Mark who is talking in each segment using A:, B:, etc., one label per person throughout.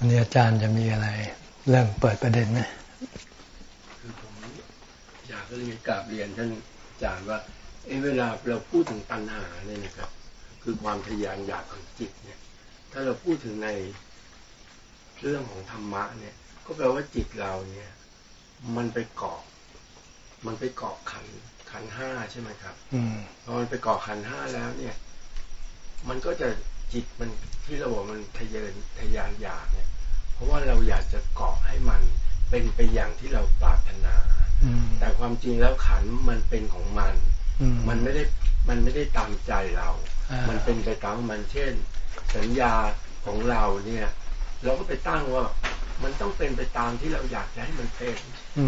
A: วันนี้อาจารย์จะมีอะไร เรื่องเปิดประเด็นไหม
B: คือผมอยากเรียนกราบเรียนท่านอาจารย์ว่าเอเวลาเราพูดถึงปัญหาเนี่ยนะครับ คือความทยานอยากของจิตเนี่ย ถ้าเราพูดถึงในเรื่องของธรรมะเนี่ย ก็แปลว่าจิตเราเนี่ย มันไปเกาะมันไปเกาะขันขันห้าใช่ไหมครับ
A: อืม
B: พอมันไปเกาะขันห้าแล้วเนี่ย มันก็จะ จิตมันที่เราบอกมันทะเยนทะยานอยากเนี่ย เพราะว่าเราอยากจะเกาะให้มันเป็นไปอย่างที่เราปรารถนา แต่ความจริงแล้วขันมันเป็นของมัน มันไม่ได้มันไม่ได้ตามใจเรา มันเป็นไปตามมันเช่น สัญญาของเราเนี่ย เราก็ไปตั้งว่ามันต้องเป็นไปตามที่เราอยากจะให้มันเป็น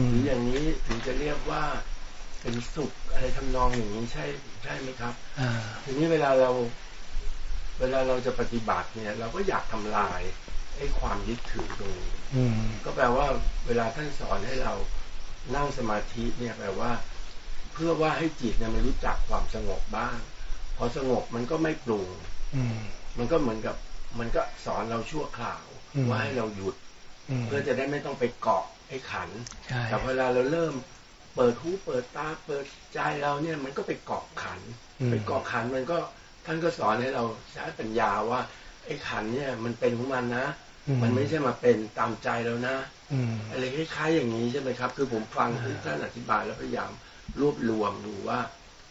B: หรืออย่างนี้ถึงจะเรียกว่าเป็นสุขอะไรทำนองอย่างนี้ใช่ใช่ไหมครับทีนี้เวลาเรา เวลาเราจะปฏิบัติเนี่ย เราก็อยากทำลายไอ้ความยึดถือตรงนี้ก็แปลว่า เวลาท่านสอนให้เรานั่งสมาธิเนี่ยแปลว่า เพื่อว่าให้จิตเนี่ยมันรู้จักความสงบบ้าง พอสงบมันก็ไม่ปรุงมันก็เหมือนกับ มันก็สอนเราชั่วคราวว่าให้เราหยุด เพื่อจะได้ไม่ต้องไปเกาะไอ้ขันแต่เวลาเราเริ่มเปิดหูเปิดตาเปิดใจเราเนี่ย มันก็ไปเกาะขันไปเกาะขันมันก็ท่านก็สอนให้เราใช้ปัญญาว่าไอ้ขันเนี่ยมันเป็นของมันนะ มันไม่ใช่มาเป็นตามใจแล้วนะอะไรคล้ายๆอย่างนี้ใช่ไหมครับ คือผมฟังที่ท่านอธิบายแล้วพยายามรวบรวมดูว่า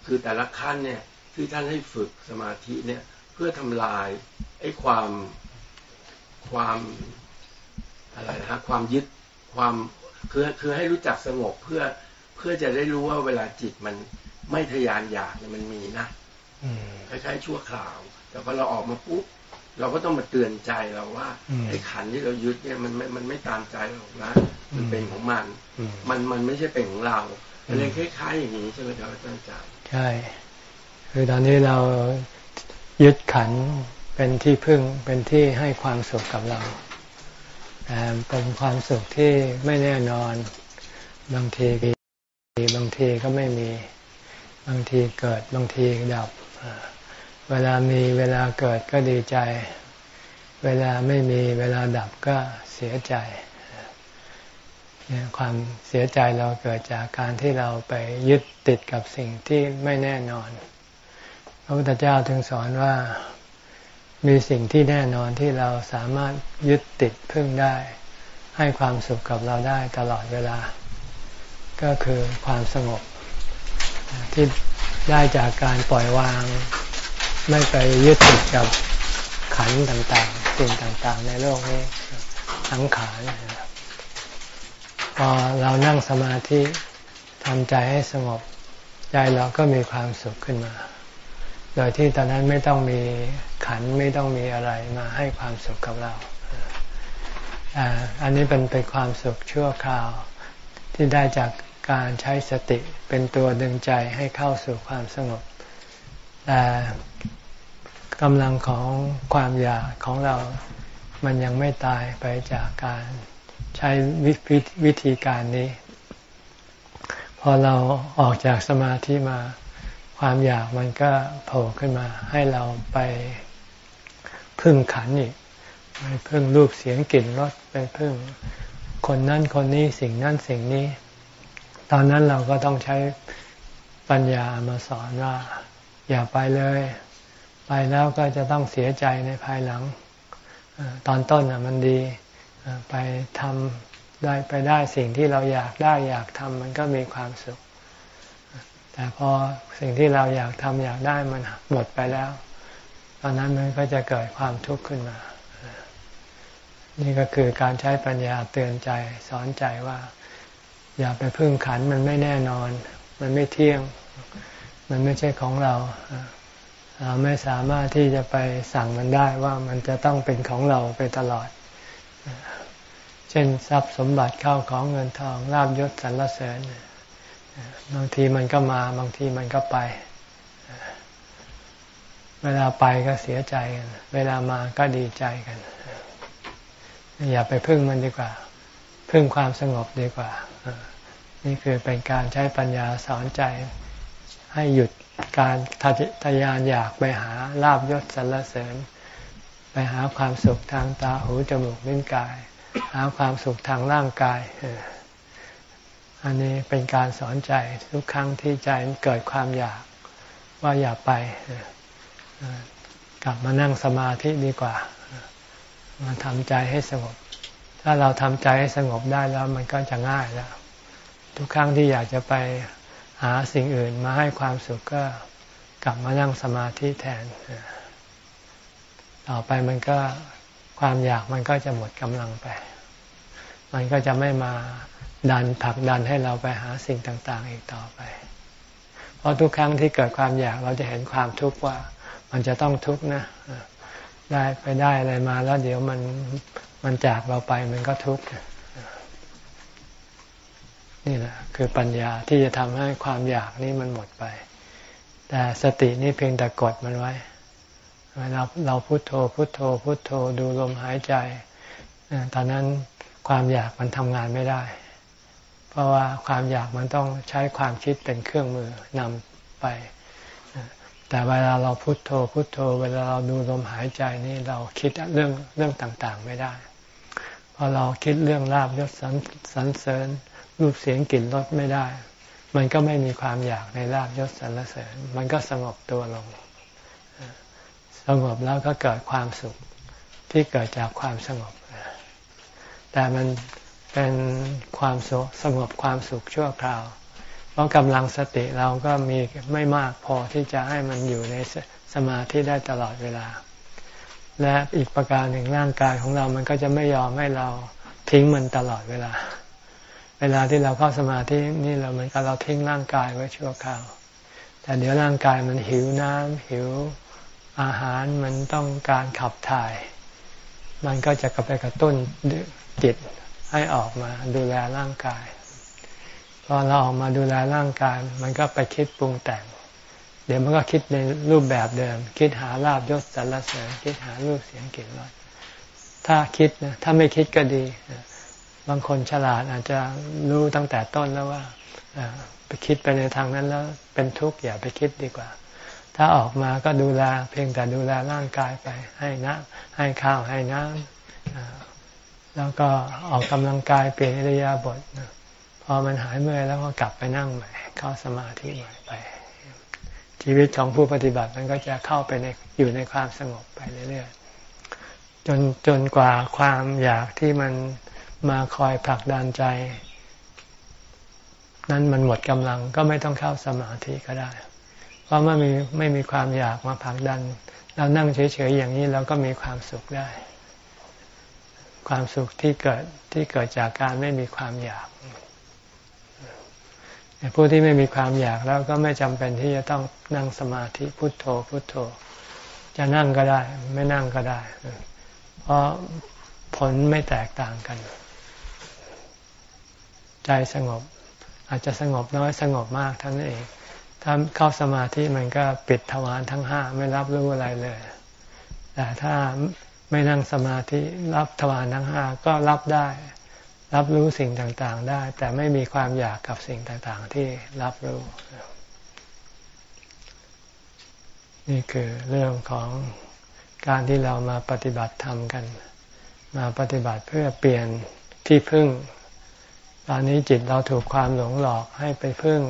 B: คือแต่ละขั้นเนี่ยที่ท่านให้ฝึกสมาธิเนี่ย เพื่อทำลายไอ้ความความอะไรนะความยึดความคือคือให้รู้จักสงบเพื่อเพื่อจะได้รู้ว่าเวลาจิตมันไม่ทยานอยากเนี่ยมันมีนะ คล้ายๆชั่วคราว แต่พอเราออกมาปุ๊บเราก็ต้องมาเตือนใจเราว่าไอ้ขันที่เรายึดเนี่ยมันไม่มันไม่ตามใจเรานะ มันเป็นของมัน มันมันไม่ใช่เป็นของเราอะไรคล้ายๆอย่างนี้ใช่ไหมครับอาจารย์
A: ใช่ คือตอนนี้เรายึดขันเป็นที่พึ่งเป็นที่ให้ความสุขกับเราแต่เป็นความสุขที่ไม่แน่นอน บางทีมีบางทีก็ไม่มี บางทีเกิดบางทีดับ เวลามีเวลาเกิดก็ดีใจ เวลาไม่มีเวลาดับก็เสียใจความเสียใจเราเกิดจากการที่เราไปยึดติดกับสิ่งที่ไม่แน่นอน พระพุทธเจ้าถึงสอนว่ามีสิ่งที่แน่นอนที่เราสามารถยึดติดพึ่งได้ ให้ความสุขกับเราได้ตลอดเวลา ก็คือความสงบที่ ได้จากการปล่อยวาง ไม่ไปยึดติดกับขันต่างๆ สิ่งต่างๆ ในโลกนี้สังขารพอเรานั่งสมาธิทำใจให้สงบ ใจเราก็มีความสุขขึ้นมา โดยที่ตอนนั้นไม่ต้องมีขันไม่ต้องมีอะไรมาให้ความสุขกับเราอันนี้เป็นเป็นความสุขชั่วคราวที่ได้จาก การใช้สติเป็นตัวดึงใจให้เข้าสู่ความสงบแต่กำลังของความอยากของเรามันยังไม่ตายไปจากการใช้วิธีการนี้ พอเราออกจากสมาธิมาความอยากมันก็โผล่ขึ้นมา ให้เราไปพึ่งขันอีกไปพึ่งรูปเสียงกลิ่นรสไปพึ่งคนนั้นคนนี้สิ่งนั้นสิ่งนี้ ตอนนั้นเราก็ต้องใช้ปัญญามาสอนว่า อย่าไปเลย ไปแล้วก็จะต้องเสียใจในภายหลัง ตอนต้นอะมันดีไปทำได้ไปได้สิ่งที่เราอยากได้อยากทำมันก็มีความสุข แต่พอสิ่งที่เราอยากทำอยากได้มันหมดไปแล้ว ตอนนั้นมันก็จะเกิดความทุกข์ขึ้นมา นี่ก็คือการใช้ปัญญาเตือนใจสอนใจว่า อย่าไปพึ่งขันมันไม่แน่นอน มันไม่เที่ยง มันไม่ใช่ของเรา เราไม่สามารถที่จะไปสั่งมันได้ว่ามันจะต้องเป็นของเราไปตลอด เช่นทรัพย์สมบัติเข้าของเงินทองลาบยศสรรเสริญ บางทีมันก็มาบางทีมันก็ไป เวลาไปก็เสียใจกัน เวลามาก็ดีใจกัน อย่าไปพึ่งมันดีกว่า พึ่งความสงบดีกว่า นี่คือเป็นการใช้ปัญญาสอนใจให้หยุดการทะยานอยากไปหาลาบยศสรรเสริญ ไปหาความสุขทางตาหูจมูกลิ้นกาย หาความสุขทางร่างกายอันนี้เป็นการสอนใจทุกครั้งที่ใจเกิดความอยากว่าอย่าไปกลับมานั่งสมาธิดีกว่า มาทำใจให้สงบ ถ้าเราทำใจให้สงบได้แล้วมันก็จะง่ายแล้ว ทุกครั้งที่อยากจะไปหาสิ่งอื่นมาให้ความสุขก็กลับมานั่งสมาธิแทน ต่อไปมันก็ความอยากมันก็จะหมดกำลังไป มันก็จะไม่มาดันผลักดันให้เราไปหาสิ่งต่างๆ อีกต่อไป เพราะทุกครั้งที่เกิดความอยากเราจะเห็นความทุกข์ว่า มันจะต้องทุกข์นะ ได้ไปได้อะไรมาแล้วเดี๋ยวมันมันจากเราไปมันก็ทุกข์ นี่แหละคือปัญญาที่จะทำให้ความอยากนี้มันหมดไป แต่สตินี่เพียงแต่กดมันไว้เราเราพุโทโธพุโทโธพุโทโธดูลมหายใจ ตอนนั้นความอยากมันทำงานไม่ได้ เพราะว่าความอยากมันต้องใช้ความคิดเป็นเครื่องมือนำไป แต่เวลาเราพุโทโธพุโทโธ เวลาเราดูลมหายใจนี่เราคิดเรื่องเรื่องต่างๆไม่ได้พอเราคิดเรื่องลาบยศสรรเสริญ รูปเสียงกลิ่นรสไม่ได้ มันก็ไม่มีความอยากในลาบยศสรรเสริญ มันก็สงบตัวลง สงบแล้วก็เกิดความสุขที่เกิดจากความสงบ แต่มันเป็นความสสงบความสุขชั่วคราว เพราะกำลังสติเราก็มีไม่มากพอที่จะให้มันอยู่ในสมาธิได้ตลอดเวลา และอีกประการหนึ่งร่างกายของเรามันก็จะไม่ยอมให้เราทิ้งมันตลอดเวลา เวลาที่เราเข้าสมาธินี่เราเหมือนกับเราทิ้งร่างกายไว้ชั่วคราว แต่เดี๋ยวร่างกายมันหิวน้ำหิวอาหารมันต้องการขับถ่าย มันก็จะกลับไปกระตุ้นจิตให้ออกมาดูแลร่างกาย พอเราออกมาดูแลร่างกาย มันก็ไปคิดปรุงแต่ง เดี๋ยวมันก็คิดในรูปแบบเดิม คิดหาลาบยศสรรเสริญคิดหารูปเสียงกลิ่นรสถ้าคิดนะถ้าไม่คิดก็ดี บางคนฉลาดอาจจะรู้ตั้งแต่ต้นแล้วว่าไปคิดไปในทางนั้นแล้วเป็นทุกข์อย่าไปคิดดีกว่า ถ้าออกมาก็ดูแลเพียงแต่ดูแลร่างกายไป ให้น้ำให้ข้าวให้น้ำแล้วก็ออกกำลังกายเปลี่ยนอิริยาบถพอมันหายเมื่อยแล้วก็กลับไปนั่งใหม่เข้าสมาธิใหม่ไป ชีวิตของผู้ปฏิบัติมันก็จะเข้าไปในอยู่ในความสงบไปเรื่อยๆจนจนกว่าความอยากที่มัน มาคอยผลักดันใจ นั้นมันหมดกำลังก็ไม่ต้องเข้าสมาธิก็ได้ เพราะไม่มีไม่มีความอยากมาผลักดัน เรานั่งเฉยๆอย่างนี้เราก็มีความสุขได้ ความสุขที่เกิดที่เกิดจากการไม่มีความอยากผู้ที่ไม่มีความอยากแล้วก็ไม่จำเป็นที่จะต้องนั่งสมาธิพุทโธ พุทโธ จะนั่งก็ได้ ไม่นั่งก็ได้ เพราะผลไม่แตกต่างกัน ใจสงบ อาจจะสงบน้อยสงบมากท่านเอง ถ้าเข้าสมาธิมันก็ปิดทวารทั้งห้าไม่รับรู้อะไรเลย แต่ถ้าไม่นั่งสมาธิรับทวารทั้งห้าก็รับได้ รับรู้สิ่งต่างๆได้ แต่ไม่มีความอยากกับสิ่งต่างๆ ที่รับรู้ นี่คือเรื่องของการที่เรามาปฏิบัติธรรมกัน มาปฏิบัติเพื่อเปลี่ยนที่พึ่ง ตอนนี้จิตเราถูกความหลงหลอกให้ไปพึ่ง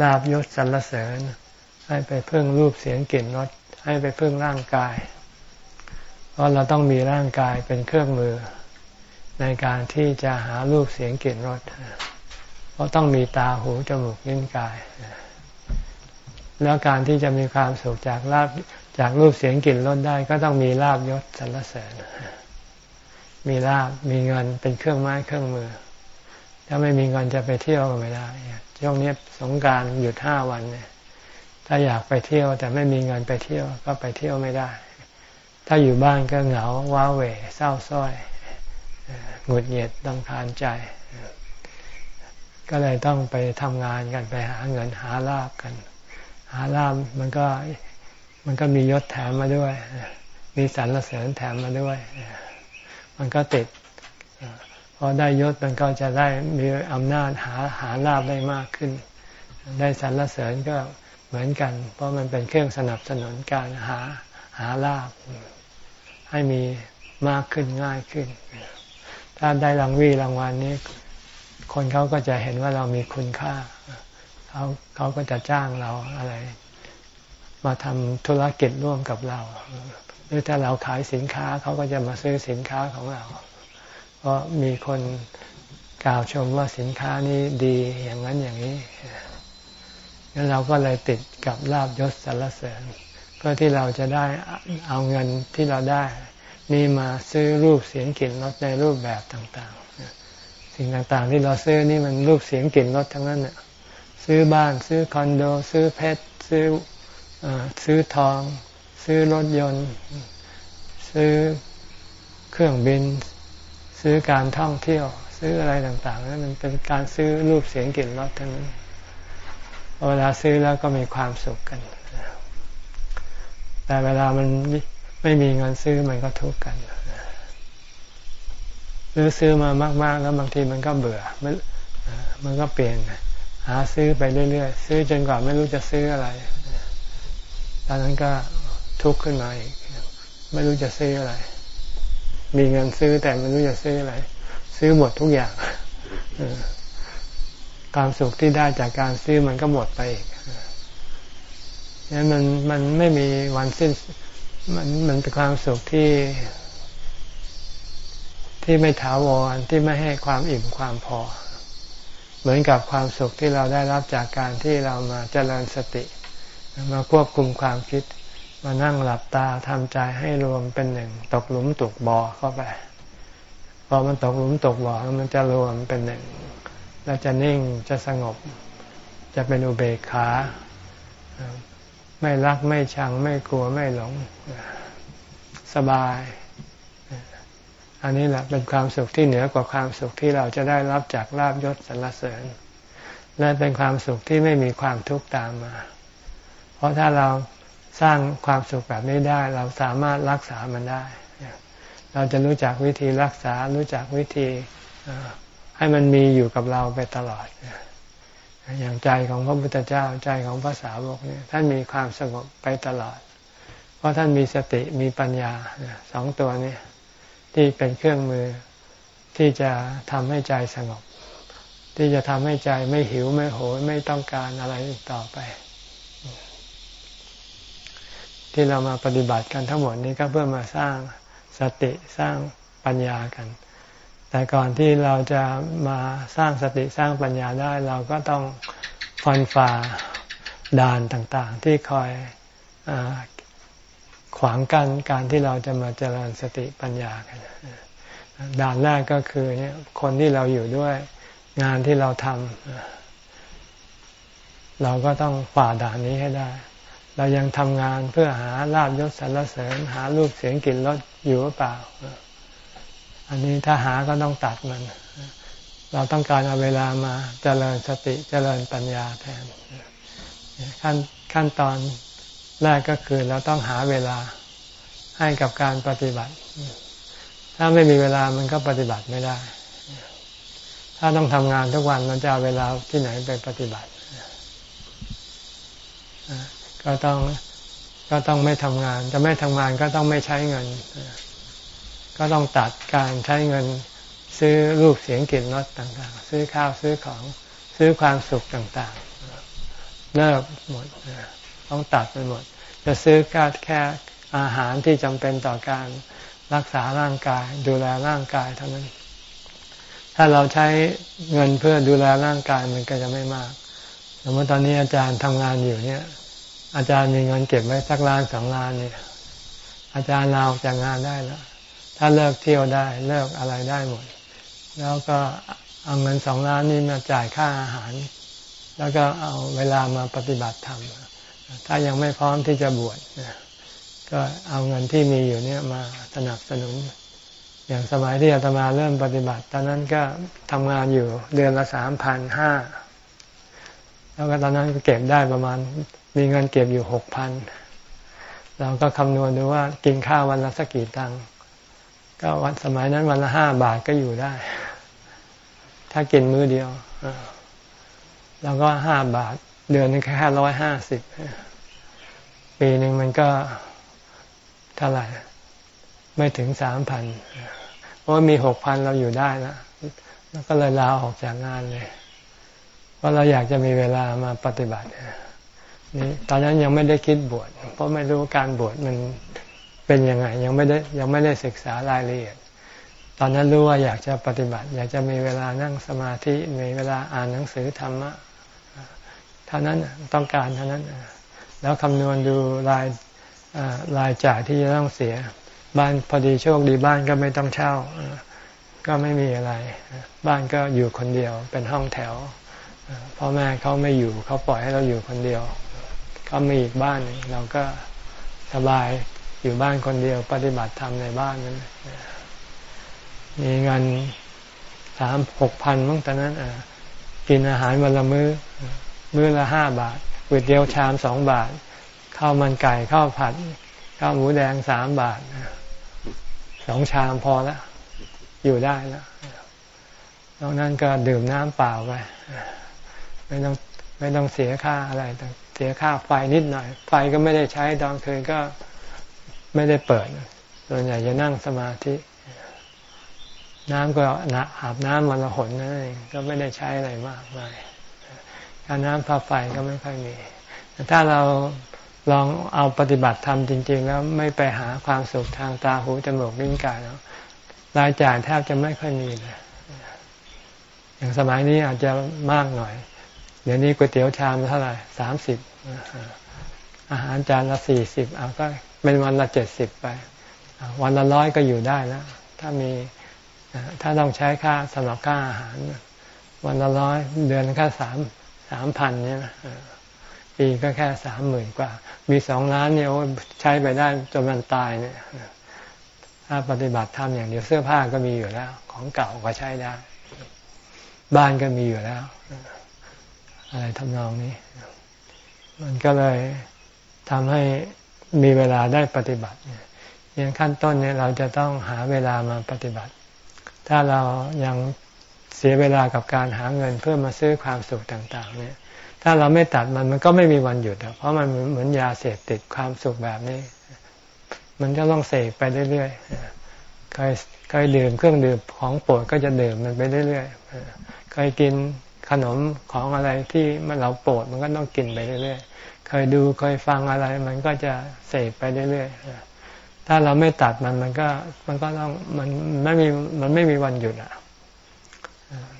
A: ลาบยศสรรเสริญ ให้ไปพึ่งรูปเสียงกลิ่นรสให้ไปพึ่งร่างกาย เพราะเราต้องมีร่างกายเป็นเครื่องมือ ในการที่จะหารูปเสียงกลิ่นรสเพราะต้องมีตาหูจมูกลิ้นกาย แล้วการที่จะมีความสุขจากลาบจากรูปเสียงกลิ่นรสได้ ก็ต้องมีลาบยศสรรเสริญ มีลาบมีเงินเป็นเครื่องไม้เครื่องมือ ถ้าไม่มีเงินจะไปเที่ยวก็ไม่ได้ช่วงนี้สงการหยุดห้าวันเนี่ย ถ้าอยากไปเที่ยวแต่ไม่มีเงินไปเที่ยวก็ไปเที่ยวไม่ได้ ถ้าอยู่บ้านก็เหงาว้าเหวเศร้าส้อยหงุดหงิดต้องคานใจ ก็เลยต้องไปทำงานกันไปหาเงินหาลาบกัน หาลาบมันก็มันก็มียศแถมมาด้วย มีสรรเสริญแถมมาด้วย มันก็ติด อได้ยศมันก็จะได้มีอำนาจหาหาลาบได้มากขึ้น ได้สรรเสริญก็เหมือนกัน เพราะมันเป็นเครื่องสนับสนุนการหาหาลาบให้มีมากขึ้นง่ายขึ้น ถ้าได้รางวีรางวัลนี้ คนเขาก็จะเห็นว่าเรามีคุณค่าเขาเขาก็จะจ้างเราอะไร มาทำธุรกิจร่วมกับเรา หรือถ้าเราขายสินค้าเขาก็จะมาซื้อสินค้าของเรา เพราะมีคนกล่าวชมว่าสินค้านี้ดีอย่างนั้นอย่างนี้งั้นเราก็เลยติดกับลาบยศสรรเสริญ เพื่อที่เราจะได้เอาเงินที่เราได้ นี่มาซื้อรูปเสียงกลิ่นรสในรูปแบบต่างๆ สิ่งต่างๆ ที่เราซื้อนี่มันรูปเสียงกลิ่นรสทั้งนั้นเนี่ยซื้อบ้านซื้อคอนโด ซื้อเพชรซื้ออซื้อทอง ซื้อรถยนต์ ซื้อเครื่องบิน ซื้อการท่องเที่ยว ซื้ออะไรต่างๆนั่นมันเป็นการซื้อรูปเสียงกลิ่นรสทั้งนั้นเวลาซื้อแล้วก็มีความสุขกัน แต่เวลามันไม่มีเงินซื้อมันก็ทุกข์กันหรือซื้อมามาก ๆ แล้วบางทีมันก็เบื่อมันมันก็เปลี่ยนหาซื้อไปเรื่อยๆซื้อจนกว่าไม่รู้จะซื้ออะไร ตอนนั้นก็ทุกข์ขึ้นมาอีก ไม่รู้จะซื้ออะไร มีเงินซื้อแต่ไม่รู้จะซื้ออะไร ซื้อหมดทุกอย่างความสุขที่ได้จากการซื้อมันก็หมดไปอีกนั้นมันมันไม่มีวันสิ้น มันมันเป็นความสุขที่ ที่ไม่ถาวรที่ไม่ให้ความอิ่มความพอ เหมือนกับความสุขที่เราได้รับจากการที่เรามาเจริญสติ มาควบคุมความคิด มานั่งหลับตาทำใจให้รวมเป็นหนึ่ง ตกหลุมตกบ่อเข้าไป พอมันตกหลุมตกบ่อมันจะรวมเป็นหนึ่ง แล้วจะนิ่งจะสงบ จะเป็นอุเบกขา ไม่รักไม่ชังไม่กลัวไม่หลง สบาย อันนี้แหละเป็นความสุขที่เหนือกว่าความสุขที่เราจะได้รับจากลาบยศสรรเสริญ และเป็นความสุขที่ไม่มีความทุกข์ตามมา เพราะถ้าเรา สร้างความสุขแบบนี้ได้ เราสามารถรักษามันได้ เราจะรู้จักวิธีรักษา รู้จักวิธีให้มันมีอยู่กับเราไปตลอด อย่างใจของพระพุทธเจ้าใจของพระสาวกเนี่ยท่านมีความสงบไปตลอด เพราะท่านมีสติมีปัญญาสองตัวนี้ที่เป็นเครื่องมือที่จะทำให้ใจสงบ ที่จะทำให้ใจไม่หิวไม่โหยไม่ต้องการอะไรอีกต่อไป ที่เรามาปฏิบัติกันทั้งหมดนี้ก็เพื่อมาสร้างสติสร้างปัญญากัน แต่ก่อนที่เราจะมาสร้างสติสร้างปัญญาได้ เราก็ต้องฟันฝ่าด่านต่างๆ ที่คอยอขวางกันการที่เราจะมาเจริญสติปัญญากันด่านแรกก็คือเนี่ยคนที่เราอยู่ด้วยงานที่เราทำเราก็ต้องฝ่าด่านนี้ให้ได้ เรายังทำงานเพื่อหาลาบยศสรรเสริญ หารูปเสียงกลิ่นรสอยู่หรือเปล่า อันนี้ถ้าหาก็ต้องตัดมัน เราต้องการเอาเวลามาเจริญสติเจริญปัญญาแทนขั้นขั้นตอนแรกก็คือเราต้องหาเวลาให้กับการปฏิบัติ ถ้าไม่มีเวลามันก็ปฏิบัติไม่ได้ ถ้าต้องทำงานทุกวันเราจะเอาเวลาที่ไหนไปปฏิบัติ ก็ต้องก็ต้องไม่ทำงาน จะไม่ทำงานก็ต้องไม่ใช้เงิน ก็ต้องตัดการใช้เงิน ซื้อรูปเสียงกลิ่นรสต่างๆ ซื้อข้าวซื้อของซื้อความสุขต่างๆเลิกหมดต้องตัดไปหมด จะซื้อแค่แค่อาหารที่จำเป็นต่อการรักษาร่างกาย ดูแลร่างกายเท่านั้น ถ้าเราใช้เงินเพื่อดูแลร่างกายมันก็จะไม่มากสมมติตอนนี้อาจารย์ทำงานอยู่เนี่ย อาจารย์มีเงินเก็บไว้สักล้านสองล้านเนี่ยอาจารย์ลาออกจากงานได้แล้วถ้าเลิกเที่ยวได้เลิกอะไรได้หมด แล้วก็เอาเงินสองล้านนี้มาจ่ายค่าอาหาร แล้วก็เอาเวลามาปฏิบัติธรรมถ้ายังไม่พร้อมที่จะบวชก็เอาเงินที่มีอยู่เนี่ยมาสนับสนุน อย่างสมัยที่อาตมาเริ่มปฏิบัติ ตอนนั้นก็ทำงานอยู่เดือนละสามพันห้าแล้วก็ตอนนั้นก็เก็บได้ประมาณ มีเงินเก็บอยู่หกพันเราก็คำนวณดูว่ากินข้าววันละสักกี่ตังค์ก็วันสมัยนั้นวันละห้าบาทก็อยู่ได้ ถ้ากินมื้อเดียวแล้วก็ห้าบาท เดือนนึงแค่ร้อยห้าสิบปีหนึ่งมันก็เท่าไหร่ไม่ถึงสามพันเพราะมีหกพันเราอยู่ได้แล้วแล้วก็เลยลาออกจากงานเลย เพราะเราอยากจะมีเวลามาปฏิบัติ นี่ตอนนั้นยังไม่ได้คิดบวชเพราะไม่รู้การบวชมันเป็นยังไง ยังไม่ได้ยังไม่ได้ศึกษารายละเอียด ตอนนั้นรู้ว่าอยากจะปฏิบัติ อยากจะมีเวลานั่งสมาธิมีเวลาอ่านหนังสือธรรมะเท่านั้นต้องการเท่านั้น แล้วคำนวณดูรายรายจ่ายที่จะต้องเสีย บ้านพอดีโชคดีบ้านก็ไม่ต้องเช่า ก็ไม่มีอะไร บ้านก็อยู่คนเดียวเป็นห้องแถวพ่อแม่เขาไม่อยู่เขาปล่อยให้เราอยู่คนเดียว เขามีอีกบ้านเราก็สบายอยู่บ้านคนเดียวปฏิบัติธรรมในบ้านนั้นมีเงินสามหกพันมั้งตอนนั้นกินอาหารวันละมือ้อ มื้อละห้าบาทก๋วยเตี๋ยวชามสองบาทข้าวมันไก่ข้าวผัดข้าวหมูแดงสามบาทสองชามพอแล้วอยู่ได้แล้วนอกนั้นก็ดื่มน้ำเปล่าไปไม่ต้องไม่ต้องเสียค่าอะไรต่าง เสียค่าไฟนิดหน่อย ไฟก็ไม่ได้ใช้ตอนคืนก็ไม่ได้เปิดส่วนใหญ่จะนั่งสมาธิ น้ำก็อาบน้ำมันละหนนั่นเองก็ไม่ได้ใช้อะไรมากมายการน้ำพาไฟก็ไม่ค่อยมีแต่ถ้าเราลองเอาปฏิบัติธรรมจริง ๆ แล้วไม่ไปหาความสุขทางตาหูจมูกลิ้นกายแล้วรายจ่ายแทบจะไม่ค่อยมีเลยอย่างสมัยนี้อาจจะมากหน่อย เดี๋ยวนี้ก๋วยเตี๋ยวชามเท่าไหร่สามสิบอาหารจานละสี่สิบเอาก็เป็นวันละเจ็ดสิบไป วันละร้อยก็อยู่ได้แล้วถ้ามีถ้าต้องใช้ค่าสำหรับค่าอาหาร วันละร้อยเดือนแค่สามสามพันเนี่ยปีก็แค่สามหมื่นกว่า มีสองล้านเนี่ยใช้ไปได้จนมันตายเนี่ยถ้าปฏิบัติทำอย่างเดียวเสื้อผ้าก็มีอยู่แล้ว ของเก่าก็ใช้ได้ บ้านก็มีอยู่แล้ว อะไรทำนองนี้ มันก็เลยทำให้มีเวลาได้ปฏิบัติอย่างขั้นต้นเนี่ยเราจะต้องหาเวลามาปฏิบัติ ถ้าเรายังเสียเวลากับการหาเงินเพื่อมาซื้อความสุขต่าง ๆ เนี่ย ถ้าเราไม่ตัดมันมันก็ไม่มีวันหยุดเพราะมันเหมือนยาเสพติดความสุขแบบนี้ มันก็ต้องเสกไปเรื่อยๆเคยเคยดื่มเครื่องดื่มของโปรดก็จะดื่มมันไปเรื่อยๆเคยกิน ขนมของอะไรที่มันเราโปรดมันก็ต้องกินไปเรื่อยๆ เคยดูเคยฟังอะไร มันก็จะเสกไปเรื่อยๆ ถ้าเราไม่ตัดมันมันก็มันก็ต้องมันไม่มีมันไม่มีวันหยุดอะ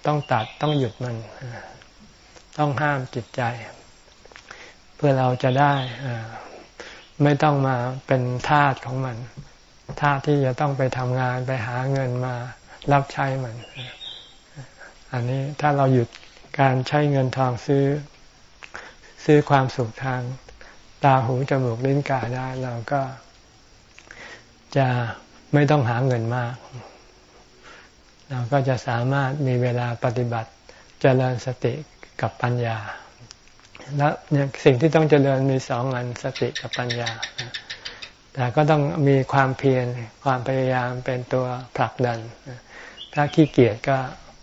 A: ต้องตัดต้องหยุดมัน ต้องห้ามจิตใจ เพื่อเราจะได้ไม่ต้องมาเป็นทาสของมันทาสที่จะต้องไปทำงานไปหาเงินมารับใช้มันอันนี้ถ้าเราหยุด การใช้เงินทองซื้อ ซื้อความสุขทางตาหูจมูกลิ้นกายได้เราก็ จะไม่ต้องหาเงินมาก เราก็จะสามารถมีเวลาปฏิบัติจเจริญสติกับปัญญา แล้วเนี่ยสิ่งที่ต้องเจริญมีสองอันสติกับปัญญา แต่ก็ต้องมีความเพียรความพยายามเป็นตัวผลักดัน ถ้าขี้เกียจก็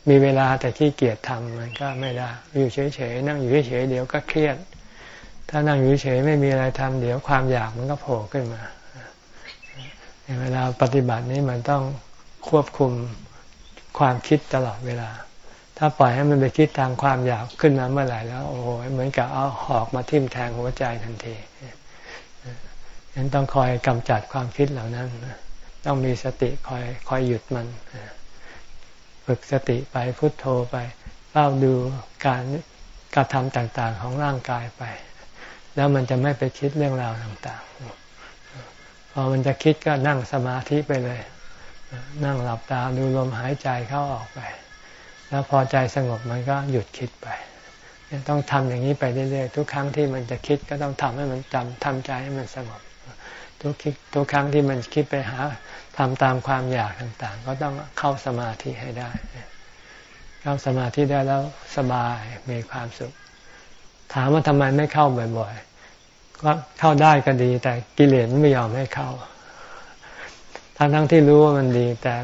A: มีเวลาแต่ขี้เกียจทำมันก็ไม่ได้ อยู่เฉยๆนั่งอยู่เฉยๆเดี๋ยวก็เครียด ถ้านั่งอยู่เฉยไม่มีอะไรทำเดี๋ยวความอยากมันก็โผล่ขึ้นมาเวลาปฏิบัตินี้มันต้องควบคุมความคิดตลอดเวลา ถ้าปล่อยให้มันไปคิดทางความอยากขึ้นมาเมื่อไหร่แล้ว โอ้โหเหมือนกับเอาหอกมาทิ่มแทงหัวใจทันทีฉะนั้นต้องคอยกำจัดความคิดเหล่านั้น ต้องมีสติคอยคอยหยุดมัน ฝึกสติไปพุทโธไปเฝ้าดูการกระทำต่างๆของร่างกายไป แล้วมันจะไม่ไปคิดเรื่องราวต่างๆ พอมันจะคิดก็นั่งสมาธิไปเลย นั่งหลับตาดูลมหายใจเข้าออกไป แล้วพอใจสงบมันก็หยุดคิดไป ต้องทำอย่างนี้ไปเรื่อยๆ ทุกครั้งที่มันจะคิดก็ต้องทำให้มันจำทำใจให้มันสงบ ทุกคิดทุกครั้งที่มันคิดไปหาทำตามความอยากต่างๆ ก็ต้องเข้าสมาธิให้ได้ เข้าสมาธิได้แล้วสบายมีความสุข ถามว่าทำไมไม่เข้าบ่อยๆก็เข้าได้ก็ดี แต่กิเลสไม่ยอมให้เข้า ทั้งทั้งที่รู้ว่ามันดี แต่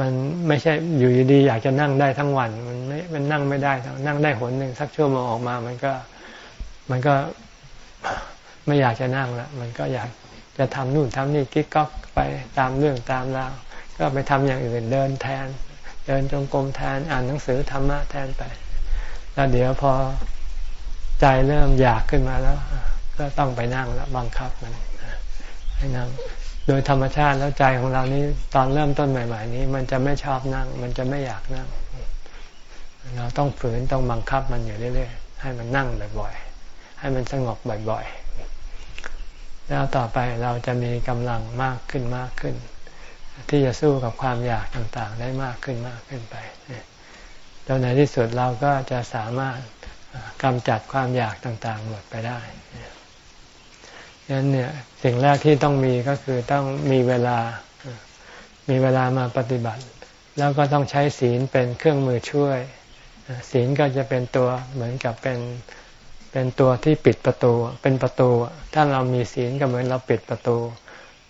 A: มันไม่ใช่อยู่ดีๆอยากจะนั่งได้ทั้งวัน มันไม่มันนั่งไม่ได้นั่งได้หนหนึ่งสักชั่วโมงออกมา มันก็มันก็ไม่อยากจะนั่งละมันก็อยาก จะทำนู่นทำนี่กิ๊กก๊อกไปตามเรื่องตามราวก็ไปทำอย่างอื่นเดินแทน เดินจงกรมแทนอ่านหนังสือธรรมะแทนไป แล้วเดี๋ยวพอใจเริ่มอยากขึ้นมาแล้ว ก็ต้องไปนั่งแล้วบังคับมันให้นั่งโดยธรรมชาติแล้วใจของเรานี้ตอนเริ่มต้นใหม่ ๆ นี้ มันจะไม่ชอบนั่ง มันจะไม่อยากนั่ง เราต้องฝืนต้องบังคับมันอยู่เรื่อยๆให้มันนั่งบ่อยๆให้มันสงบบ่อยๆ แล้วต่อไปเราจะมีกำลังมากขึ้นมากขึ้น ที่จะสู้กับความอยากต่างๆ ได้มากขึ้นมากขึ้นไปจนในที่สุดเราก็จะสามารถกำจัดความอยากต่างๆ หมดไปได้ดังนั้นเนี่ยสิ่งแรกที่ต้องมีก็คือต้องมีเวลา มีเวลามาปฏิบัติ แล้วก็ต้องใช้ศีลเป็นเครื่องมือช่วย ศีลก็จะเป็นตัวเหมือนกับเป็น เป็นตัวที่ปิดประตู เป็นประตู ถ้าเรามีศีลก็เหมือนเราปิดประตู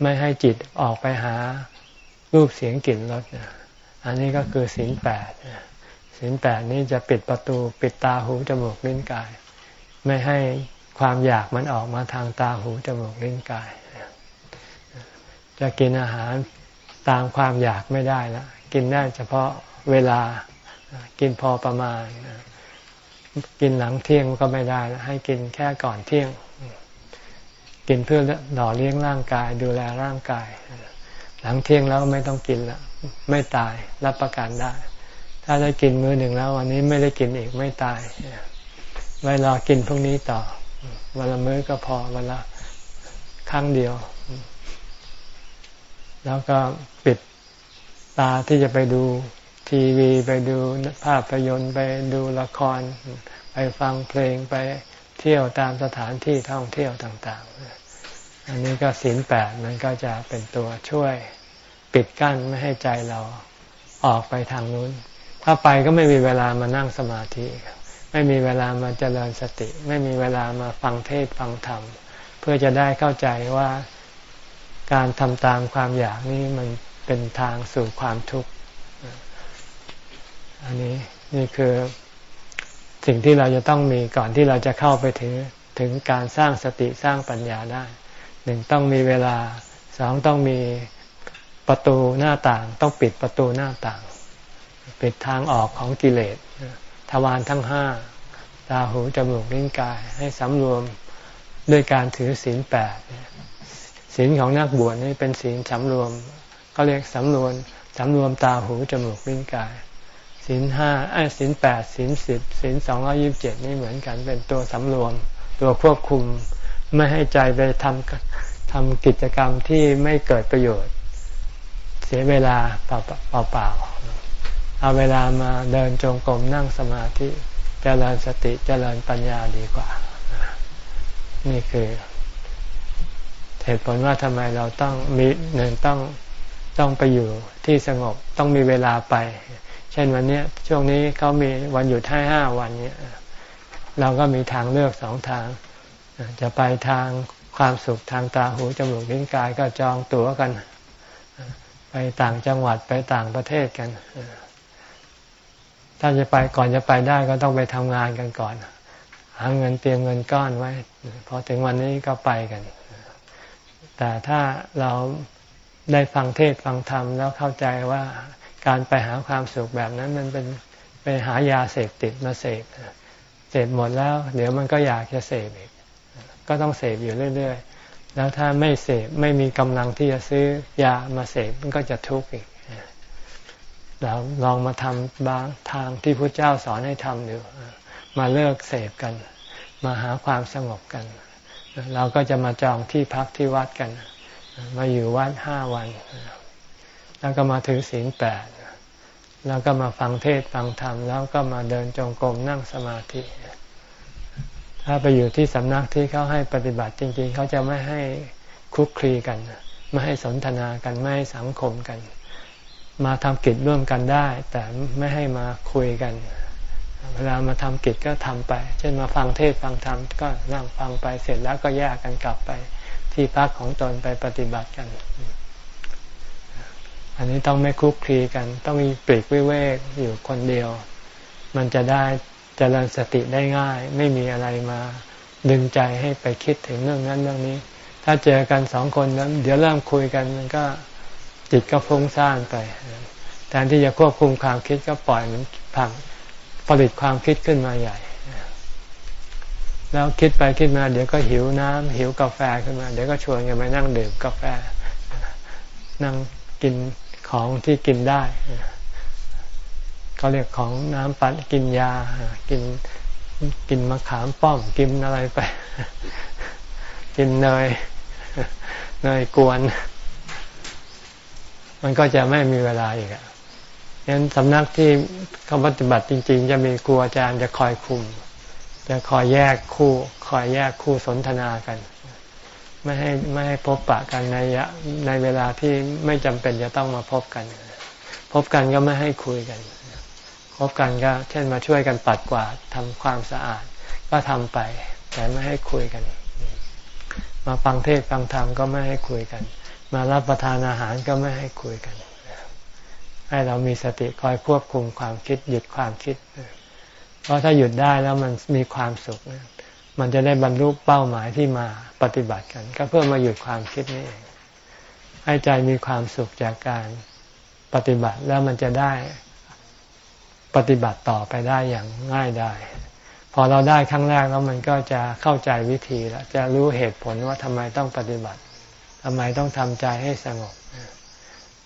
A: ไม่ให้จิตออกไปหารูปเสียงกลิ่นรสอันนี้ก็คือศีลแปดศีลแปดนี้จะปิดประตู ปิดตาหูจมูกลิ้นกาย ไม่ให้ความอยากมันออกมาทางตาหูจมูกลิ้นกาย จะกินอาหารตามความอยากไม่ได้ล้วกินได้เฉพาะเวลากินพอประมาณ กินหลังเที่ยงก็ไม่ได้ให้กินแค่ก่อนเที่ยง กินเพื่อหล่อเลี้ยงร่างกาย ดูแลร่างกาย หลังเที่ยงแล้วไม่ต้องกินละไม่ตายรับประกันได้ ถ้าได้กินมื้อหนึ่งแล้ว วันนี้ไม่ได้กินอีกไม่ตายไว้รอกินพรุ่งนี้ต่อวันละมื้อก็พอวันละครั้งเดียว แล้วก็ปิดตาที่จะไปดู ทีวีไปดูภาพยนตร์ไปดูละคร ไปฟังเพลงไปเที่ยวตามสถานที่ท่องเที่ยวต่าง ๆ อันนี้ก็ศีลแปดมันก็จะเป็นตัวช่วยปิดกั้นไม่ให้ใจเราออกไปทางนู้น ถ้าไปก็ไม่มีเวลามานั่งสมาธิ ไม่มีเวลามาเจริญสติ ไม่มีเวลามาฟังเทศฟังธรรม เพื่อจะได้เข้าใจว่าการทำตามความอยากนี้มันเป็นทางสู่ความทุกข์ อันนี้นี่คือสิ่งที่เราจะต้องมีก่อนที่เราจะเข้าไปถึงถึงการสร้างสติสร้างปัญญาได้หนึ่งต้องมีเวลาสองต้องมีประตูหน้าต่าง ต้องปิดประตูหน้าต่าง ปิดทางออกของกิเลสทวารทั้งห้าตาหูจมูกลิ้นกายให้สำรวมด้วยการถือศีลแปดศีลของนักบวชนี่เป็นศีลสำรวมก็เรียกสำรวมสำรวมตาหูจมูกลิ้นกาย ศีลห้าไอ้ศีลแปดศีลสิบศีลสองร้อยิบเจ็ดนี่เหมือนกันเป็นตัวสำรวม ตัวควบคุมไม่ให้ใจไปทำทำกิจกรรมที่ไม่เกิดประโยชน์ เสียเวลาเปล่าๆเอาเวลามาเดินจงกรมนั่งสมาธิจเจริญสติจเจริญปัญญาดีกว่า นี่คือเหตุผลว่าทำไมเราต้องมีหนึ่งต้องต้องไปอยู่ที่สงบต้องมีเวลาไป ช่นวันนี้ช่วงนี้เขามีวันหยุดให้ห้าวันเนี้ยเราก็มีทางเลือกสองทาง จะไปทางความสุขทางตาหูจมูกลิ้นกายก็จองตั๋วกัน ไปต่างจังหวัดไปต่างประเทศกัน ถ้าจะไปก่อนจะไปได้ก็ต้องไปทำงานกันก่อน หาเงินเตรียมเงินก้อนไว้ พอถึงวันนี้ก็ไปกัน แต่ถ้าเราได้ฟังเทศฟังธรรมแล้วเข้าใจว่า การไปหาความสุขแบบนั้นมันเป็นไปหายาเสพติดมาเสพเสพหมดแล้ว เดี๋ยวมันก็อยากจะเสพอีก ก็ต้องเสพอยู่เรื่อย ๆ แล้วถ้าไม่เสพไม่มีกำลังที่จะซื้อยามาเสพมันก็จะทุกข์อีกเราลองมาทำบางทางที่พระเจ้าสอนให้ทำดูมาเลิกเสพกัน มาหาความสงบกัน เราก็จะมาจองที่พักที่วัดกัน มาอยู่วัดห้าวัน แล้วก็มาถือศีลแปด แล้วก็มาฟังเทศฟังธรรม แล้วก็มาเดินจงกรมนั่งสมาธิ ถ้าไปอยู่ที่สำนักที่เขาให้ปฏิบัติจริง ๆ เขาจะไม่ให้คุกคลีกัน ไม่ให้สนทนากัน ไม่ให้สังคมกัน มาทำกิจร่วมกันได้ แต่ไม่ให้มาคุยกัน เวลามาทำกิจก็ทำไป เช่นมาฟังเทศฟังธรรมก็นั่งฟังไปเสร็จแล้วก็แยกกันกลับไป ที่พักของตนไปปฏิบัติกัน อันนี้ต้องไม่คุกคีกัน ต้องมีปลีกวิเวกอยู่คนเดียว มันจะได้เจริญสติได้ง่าย ไม่มีอะไรมาดึงใจให้ไปคิดถึงเรื่องนั้นเรื่องนี้ ถ้าเจอกันสองคนนั้น เดี๋ยวเริ่มคุยกันมันก็จิตก็ฟุ้งซ่านไปแทนที่จะควบคุมความคิดก็ปล่อยมันพังผลิตความคิดขึ้นมาใหญ่ แล้วคิดไปคิดมา เดี๋ยวก็หิวน้ำหิวกาแฟขึ้นมา เดี๋ยวก็ชวนกันไปนั่งดื่มกาแฟ นั่งกิน ของที่กินได้เขาเรียกของน้ำปัดกินยา กินกินมะขามป้อมกินอะไรไป กินเนยเนยกวน มันก็จะไม่มีเวลาอีกอะงั้นสำนักที่เขาปฏิบัติจริง ๆ จะมีครูอาจารย์จะคอยคุม จะคอยแยกคู่ คอยแยกคู่สนทนากัน ไม่ให้ไม่ให้พบปะกันในในเวลาที่ไม่จำเป็นจะต้องมาพบกัน พบกันก็ไม่ให้คุยกัน พบกันก็เช่นมาช่วยกันปัดกวาดทำความสะอาด ก็ทำไป แต่ไม่ให้คุยกัน มาฟังเทศฟังธรรมก็ไม่ให้คุยกัน มารับประทานอาหารก็ไม่ให้คุยกัน ให้เรามีสติคอยควบคุมความคิดหยุดความคิด เพราะถ้าหยุดได้แล้วมันมีความสุข มันจะได้บรรลุเป้าหมายที่มาปฏิบัติกัน ก็เพื่อมาหยุดความคิดนี่เอง ให้ใจมีความสุขจากการปฏิบัติแล้วมันจะได้ปฏิบัติต่อไปได้อย่างง่ายได้ พอเราได้ครั้งแรกแล้วมันก็จะเข้าใจวิธีแล้วจะรู้เหตุผลว่าทำไมต้องปฏิบัติทำไมต้องทำใจให้สงบ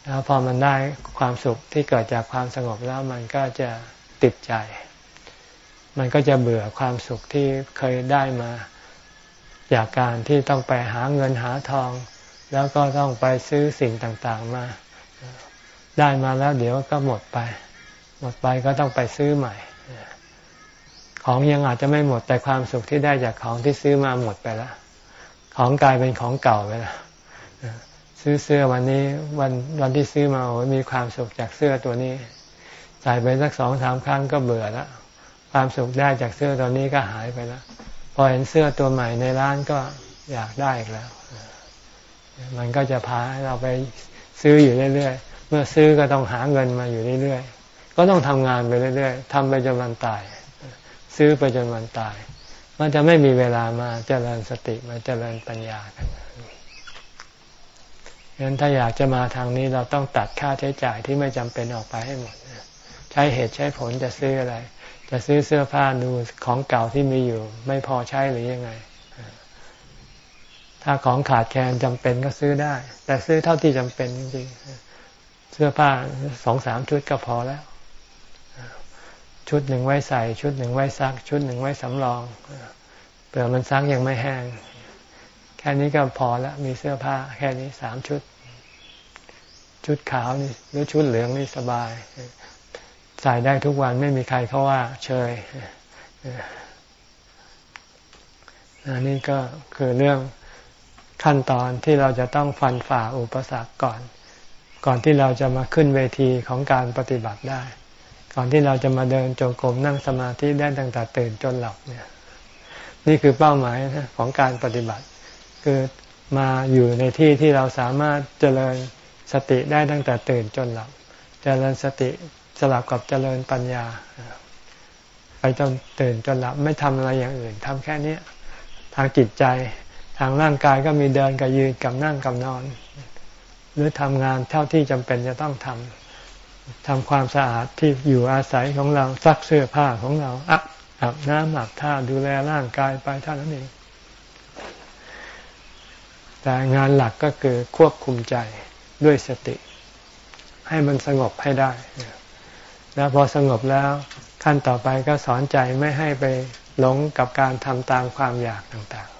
A: แล้วพอมันได้ความสุขที่เกิดจากความสงบแล้วมันก็จะติดใจ มันก็จะเบื่อความสุขที่เคยได้มาจากการที่ต้องไปหาเงินหาทอง แล้วก็ต้องไปซื้อสิ่งต่างๆมา ได้มาแล้วเดี๋ยวก็หมดไป หมดไปก็ต้องไปซื้อใหม่ ของยังอาจจะไม่หมดแต่ความสุขที่ได้จากของที่ซื้อมาหมดไปแล้วของกลายเป็นของเก่าไปแล้วซื้อเสื้อวันนี้วันวันที่ซื้อมาโอ้มีความสุขจากเสื้อตัวนี้ใส่ไปสักสองสามครั้งก็เบื่อแล้ว ความสุขได้จากเสื้อตัวนี้ก็หายไปแล้ว พอเห็นเสื้อตัวใหม่ในร้านก็อยากได้อีกแล้ว มันก็จะพาให้เราไปซื้ออยู่เรื่อยๆ เมื่อซื้อก็ต้องหาเงินมาอยู่เรื่อยๆ ก็ต้องทำงานไปเรื่อยๆทำไปจนวันตาย ซื้อไปจนวันตาย มันจะไม่มีเวลามาเจริญสติมาเจริญปัญญากันงั้นถ้าอยากจะมาทางนี้เราต้องตัดค่าใช้จ่ายที่ไม่จำเป็นออกไปให้หมด ใช้เหตุใช้ผลจะซื้ออะไร จะซื้อเสื้อผ้าดูของเก่าที่มีอยู่ ไม่พอใช้หรือยังไง ถ้าของขาดแคลนจำเป็นก็ซื้อได้ แต่ซื้อเท่าที่จำเป็นจริงๆเสื้อผ้าสองสามชุดก็พอแล้ว ชุดหนึ่งไว้ใส่ ชุดหนึ่งไว้ซัก ชุดหนึ่งไว้สำรองเผื่อมันซักยังไม่แห้ง แค่นี้ก็พอแล้วมีเสื้อผ้า แค่นี้สามชุด ชุดขาวนี่หรือชุดเหลืองนี่สบาย ใส่ได้ทุกวันไม่มีใครเขาว่าเชยอันนี้ก็คือเรื่องขั้นตอนที่เราจะต้องฟันฝ่าอุปสรรคก่อน ก่อนที่เราจะมาขึ้นเวทีของการปฏิบัติได้ ก่อนที่เราจะมาเดินจงกรมนั่งสมาธิได้ตั้งแต่ตื่นจนหลับเนี่ย นี่คือเป้าหมายของการปฏิบัติ คือมาอยู่ในที่ที่เราสามารถเจริญสติได้ตั้งแต่ตื่นจนหลับ เจริญสติ ลับกับเจริญปัญญา ไปจนตื่นจนหลับไม่ทำอะไรอย่างอื่นทำแค่นี้ทางจิตใจทางร่างกายก็มีเดินกับยืนกับนั่งกับนอน หรือทำงานเท่าที่จำเป็นจะต้องทำทำความสะอาดที่อยู่อาศัยของเราซักเสื้อผ้าของเราอับอาบน้ำอาบท่าดูแลร่างกายไปเท่านั้นเองแต่งานหลักก็คือควบคุมใจด้วยสติ ให้มันสงบให้ได้ แล้วพอสงบแล้วขั้นต่อไปก็สอนใจไม่ให้ไปหลงกับการทำตามความอยากต่างๆ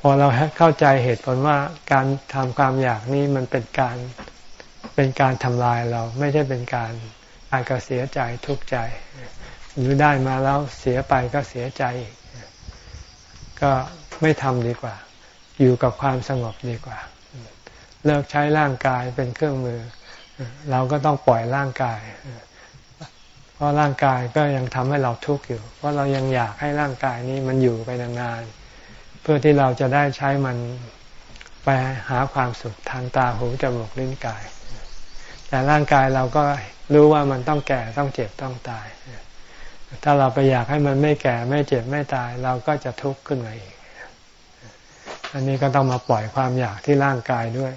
A: พอเราเข้าใจเหตุผลว่าการทำความอยากนี้มันเป็นการเป็นการทำลายเราไม่ใช่เป็นการอาจก็เสียใจทุกข์ใจ หรือได้มาแล้วเสียไปก็เสียใจอีกก็ไม่ทำดีกว่า อยู่กับความสงบดีกว่า เลิกใช้ร่างกายเป็นเครื่องมือ เราก็ต้องปล่อยร่างกาย เพราะร่างกายก็ยังทำให้เราทุกข์อยู่ เพราะเรายังอยากให้ร่างกายนี้มันอยู่ไปนานๆ เพื่อที่เราจะได้ใช้มันไปหาความสุขทางตาหูจมูกลิ้นกาย แต่ร่างกายเราก็รู้ว่ามันต้องแก่ต้องเจ็บต้องตาย ถ้าเราไปอยากให้มันไม่แก่ไม่เจ็บไม่ตาย เราก็จะทุกข์ขึ้นมาอีก อันนี้ก็ต้องมาปล่อยความอยากที่ร่างกายด้วย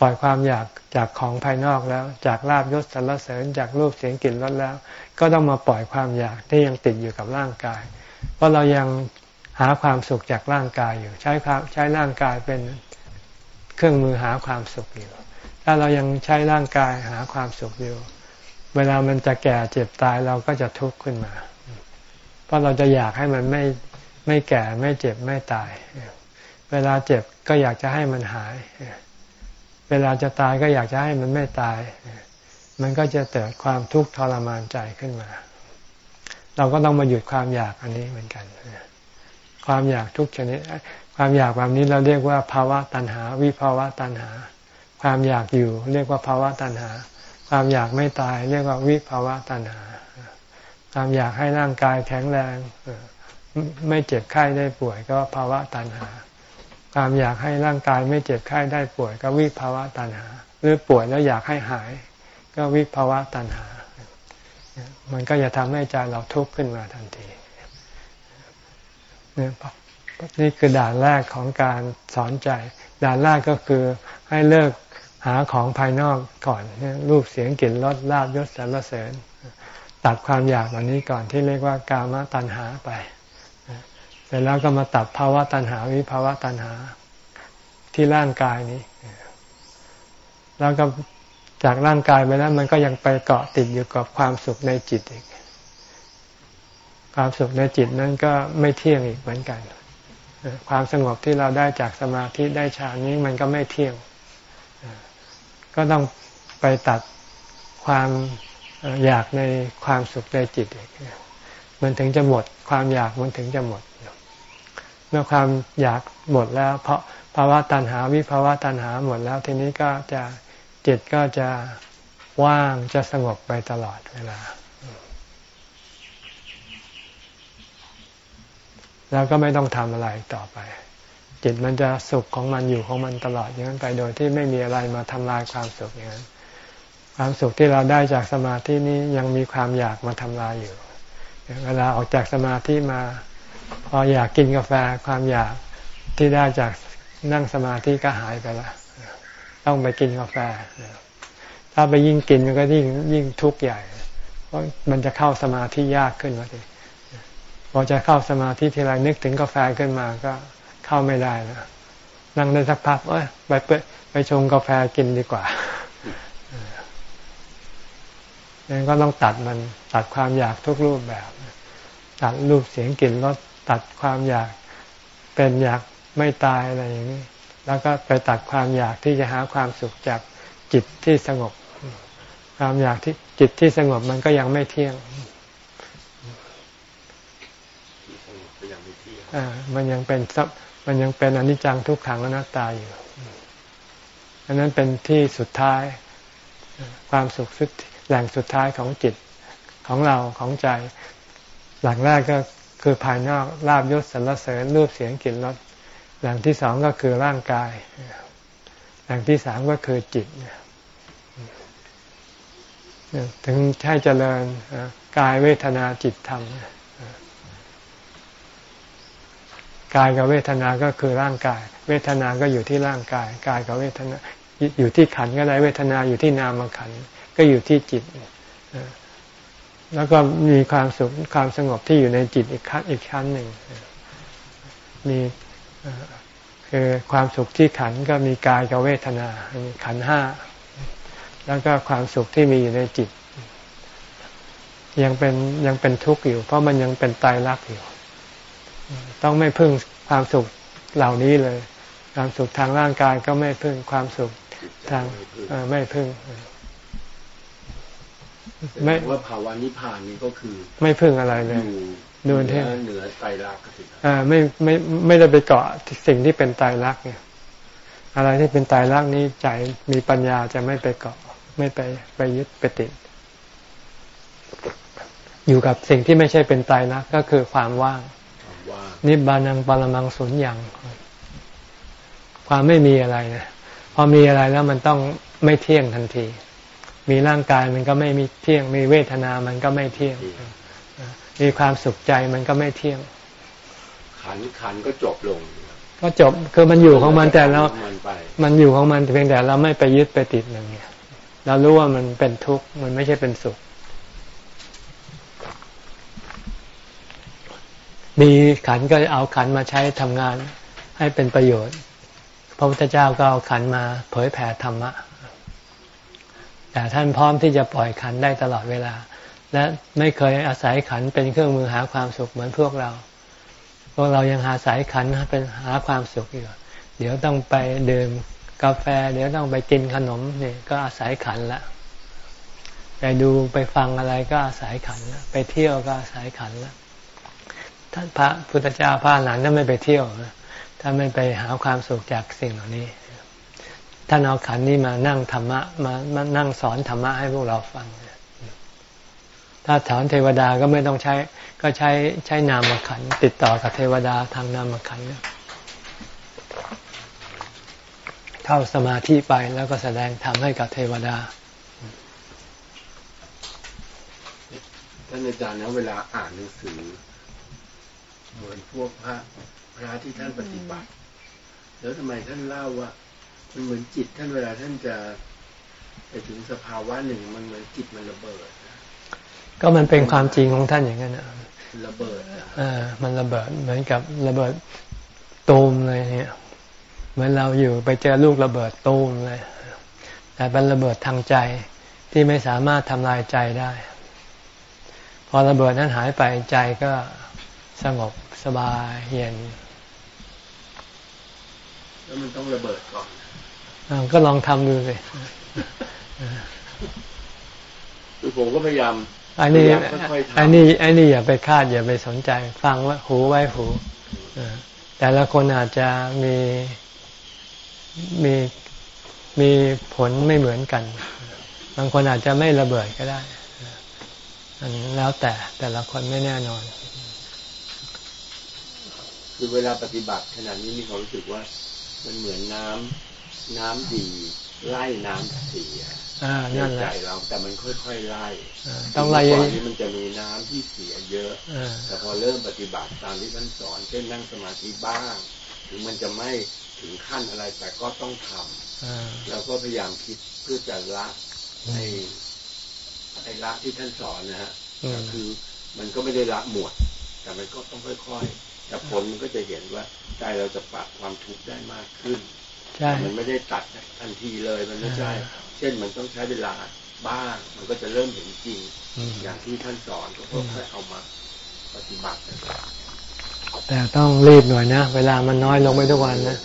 A: ปล่อยความอยากจากของภายนอกแล้ว จากลาบยศสรรเสริญจากรูปเสียงกลิ่นรสแล้ว ก็ต้องมาปล่อยความอยากที่ยังติดอยู่กับร่างกาย เพราะเรายังหาความสุขจากร่างกายอยู่ ใช้ความใช้ร่างกายเป็นเครื่องมือหาความสุขอยู่ ถ้าเรายังใช้ร่างกายหาความสุขอยู่ เวลามันจะแก่เจ็บตายเราก็จะทุกข์ขึ้นมา เพราะเราจะอยากให้มันไม่ไม่แก่ไม่เจ็บไม่ตาย เวลาเจ็บก็อยากจะให้มันหาย เวลาจะตายก็อยากจะให้มันไม่ตาย มันก็จะเกิดความทุกข์ทรมานใจขึ้นมา เราก็ต้องมาหยุดความอยากอันนี้เหมือนกัน ความอยากทุกชนิด ความอยากแบบนี้เราเรียกว่าภาวะตัณหา วิภาวะตัณหา ความอยากอยู่ เรียกว่าภาวะตัณหา ความอยากไม่ตาย เรียกว่าวิภาวะตัณหา ความอยากให้ร่างกายแข็งแรง ไม่เจ็บไข้ได้ป่วยก็ภาวะตัณหา ความอยากให้ร่างกายไม่เจ็บไข้ได้ป่วย ก็วิภาวะตัณหา หรือป่วยแล้วอยากให้หาย ก็วิภาวะตัณหา มันก็จะทำให้ใจเราทุกข์ขึ้นมาทันทีนี่คือด่านแรกของการสอนใจ ด่านแรกก็คือให้เลิกหาของภายนอกก่อนรูปเสียงกลิ่นรสลาบยศสรรเสริญ ตัดความอยากเหล่านี้ก่อนที่เรียกว่ากามตัณหาไป ร็จแล้วก็มาตัดภาวะตัณหาวิภาวะตัณหาที่ร่างกายนี้ แล้วก็จากร่างกายไปแล้ว มันก็ยังไปเกาะติดอยู่กับความสุขในจิตอีก ความสุขในจิตนั้นก็ไม่เที่ยงอีกเหมือนกัน ความสงบที่เราได้จากสมาธิได้ฌานนี้มันก็ไม่เที่ยง ก็ต้องไปตัดความอยากในความสุขในจิตอีกมันถึงจะหมด ความอยากมันถึงจะหมด มื่อความอยากหมดแล้ว เพราะภาวะตัณหาวิภาวะตัณหาหมดแล้ว ทีนี้ก็จะจิตก็จะว่างจะสงบไปตลอดเวลา แล้วก็ไม่ต้องทำอะไรต่อไป จิตมันจะสุขของมันอยู่ของมันตลอดอย่างนั้นไปโดยที่ไม่มีอะไรมาทำลายความสุขอย่างนั้นความสุขที่เราได้จากสมาธินี้ยังมีความอยากมาทำลายอยู่ เวลาออกจากสมาธิมา พออยากกินกาแฟความอยากที่ได้จากนั่งสมาธิก็หายไปแล้วต้องไปกินกาแฟ ถ้าไปยิ่งกินมันก็ยิ่งยิ่งทุกข์ใหญ่ เพราะมันจะเข้าสมาธิยากขึ้นมาทีพอจะเข้าสมาธิทีไรนึกถึงกาแฟขึ้นมาก็เข้าไม่ได้นะนั่งได้สักพักเอ้ยไปไปไปชงกาแฟกินดีกว่าดังนั้นก็ต้องตัดมันตัดความอยากทุกรูปแบบ ตัดรูปเสียงกลิ่นรส ตัดความอยากเป็นอยากไม่ตายอะไรอย่างนี้ แล้วก็ไปตัดความอยากที่จะหาความสุขจากจิตที่สงบ ความอยากที่จิตที่สงบมันก็ยังไม่เที่ยงอ่ามันยังเป็นมันยังเป็นอนิจจังทุกขังอนัตตาอยู่อันนั้นเป็นที่สุดท้าย ความสุขสุดแหล่งสุดท้ายของจิตของเราของใจ หลังแรกก็ คือภายนอกลาบยศสรรเสริญรูปเสียงกลิ่นรสแหล่งที่สองก็คือร่างกายแหล่งที่สามก็คือจิตถึงให้เจริญกายเวทนาจิตธรรมกายกับเวทนาก็คือร่างกาย เวทนาก็อยู่ที่ร่างกาย กายกับเวทนาอยู่ที่ขันก็ได้เวทนาอยู่ที่นามขันก็อยู่ที่จิต แล้วก็มีความสุขความสงบที่อยู่ในจิตอีกขั้นอีกชั้นหนึ่ง มีคือความสุขที่ขันก็มีกายกับเวทนาขันห้า แล้วก็ความสุขที่มีอยู่ในจิต ยังเป็นยังเป็นทุกข์อยู่ เพราะมันยังเป็นตายรักอยู่ ต้องไม่พึ่งความสุขเหล่านี้เลย ความสุขทางร่างกายก็ไม่พึ่งความสุขทางไม่พึ่ง
B: ไม่ว่าภาวะนิพพานนี้ก็คือ
A: ไม่พึ่งอะไรเลย
B: ดูเท่เหนือไตรลักษณ์
A: อ่าไม่ไม่ไม่ได้ไปเกาะสิ่งที่เป็นไตรลักษณ์เนี่ย อะไรที่เป็นไตรลักษณ์นี้ใจมีปัญญาจะไม่ไปเกาะ ไม่ไปไปยึดไปติด อยู่กับสิ่งที่ไม่ใช่เป็นไตรลักษณ์ก็คือความว่าง นิบานังปรมังสุญญ์อย่างความไม่มีอะไรนะพอมีอะไรแล้วมันต้องไม่เที่ยงทันที มีร่างกายมันก็ไม่มีเที่ยง มีเวทนามันก็ไม่เที่ยง มีความสุขใจมันก็ไม่เที่ยง
B: ขันขันก็จบลง
A: ก็จบคือมันอยู่ของมันแต่เรา มันอยู่ของมันเพียงแต่เราไม่ไปยึดไปติดมันเนี่ยเรารู้ว่ามันเป็นทุกข์มันไม่ใช่เป็นสุข มีขันก็เอาขันมาใช้ทำงานให้เป็นประโยชน์ พระพุทธเจ้าก็เอาขันมาเผยแผ่ธรรมะ แต่ท่านพร้อมที่จะปล่อยขันได้ตลอดเวลา และไม่เคยอาศัยขันเป็นเครื่องมือหาความสุขเหมือนพวกเรา พวกเรายังหาสายขันเป็นหาความสุขอยู่ เดี๋ยวต้องไปดื่มกาแฟ เดี๋ยวต้องไปกินขนมนี่ก็อาศัยขันละไปดูไปฟังอะไรก็อาศัยขันละไปเที่ยวก็อาศัยขันละท่านพระพุทธเจ้าพระหลานท่านไม่ไปเที่ยวท่านไม่ไปหาความสุขจากสิ่งเหล่านี้ ท่านเอาขันนี้มานั่งธรรมะมามานั่งสอนธรรมะให้พวกเราฟัง ถ้าถอนเทวดาก็ไม่ต้องใช้ ก็ใช้ใช้นามขันติดต่อกับเทวดาทางนามขันเข้าสมาธิไปแล้วก็แสดงธรรมให้กับเทวดา
B: ท่านอาจารย์นะเวลาอ่านหนังสือ เหมือนพวกพระพระที่ท่านปฏิบัติ แล้วทำไมท่านเล่าว่า มันเหมือนจิตท่านเวลาท่านจะไปถึงสภาวะหนึ่งมันเหมือนจิตมันระเบิด
A: ก็มันเป็นความจริงของท่านอย่างนั้นนะ
B: ระเบิด
A: อ่ามันระเบิดเหมือนกับระเบิดตูมเลยเนี่ยเหมือนเราอยู่ไปเจอลูกระเบิดตูมเลย แต่เป็นระเบิดทางใจที่ไม่สามารถทำลายใจได้ พอระเบิดนั้นหายไปใจก็สงบสบายเย็น
B: แล้วมันต้องระเบิดก่อนอ
A: ก็ลองทำดูสิ
B: คือผมก็พยายาม
A: อันนี้อันนี้อันนี้อย่าไปคาดอย่าไปสนใจ ฟังว่าหูไว้หูแต่ละคนอาจจะมีมีมีผลไม่เหมือนกัน บางคนอาจจะไม่ระเบิดก็ได้ อันแล้วแต่แต่ละคนไม่แน่นอน
B: คือเวลาปฏิบัติขนาดนี้มีความรู้สึกว่ามันเหมือนน้ำ น้ำดีไล่น้ำเสีย
A: ใน
B: ใจเราแต่มันค่อยๆไล่
A: ต้องไล่ก่
B: อนนี้มันจะมีน้ำที่เสียเยอะแต่พอเริ่มปฏิบัติตามที่ท่านสอนเช่นนั่งสมาธิบ้าง ถึงมันจะไม่ถึงขั้นอะไรแต่ก็ต้องทำเราก็พยายามคิดเพื่อจะละในไอ้ละที่ท่านสอนนะฮะก็คือมันก็ไม่ได้ละหมด แต่มันก็ต้องค่อยๆแต่ผลมันก็จะเห็นว่าใจเราจะปรับความทุกข์ได้มากขึ้น มันไม่ได้ตัดทันทีเลยมันไม่ใช่ เช่นมันต้องใช้เวลาบ้าง มันก็จะเริ่มเห็นจริง อย่างที่ท่านสอนก็ค่อยๆเอามาปฏิบัติ
A: แต่ต้องรีบหน่อยนะ เวลามันน้อยลงไปทุกวันนะ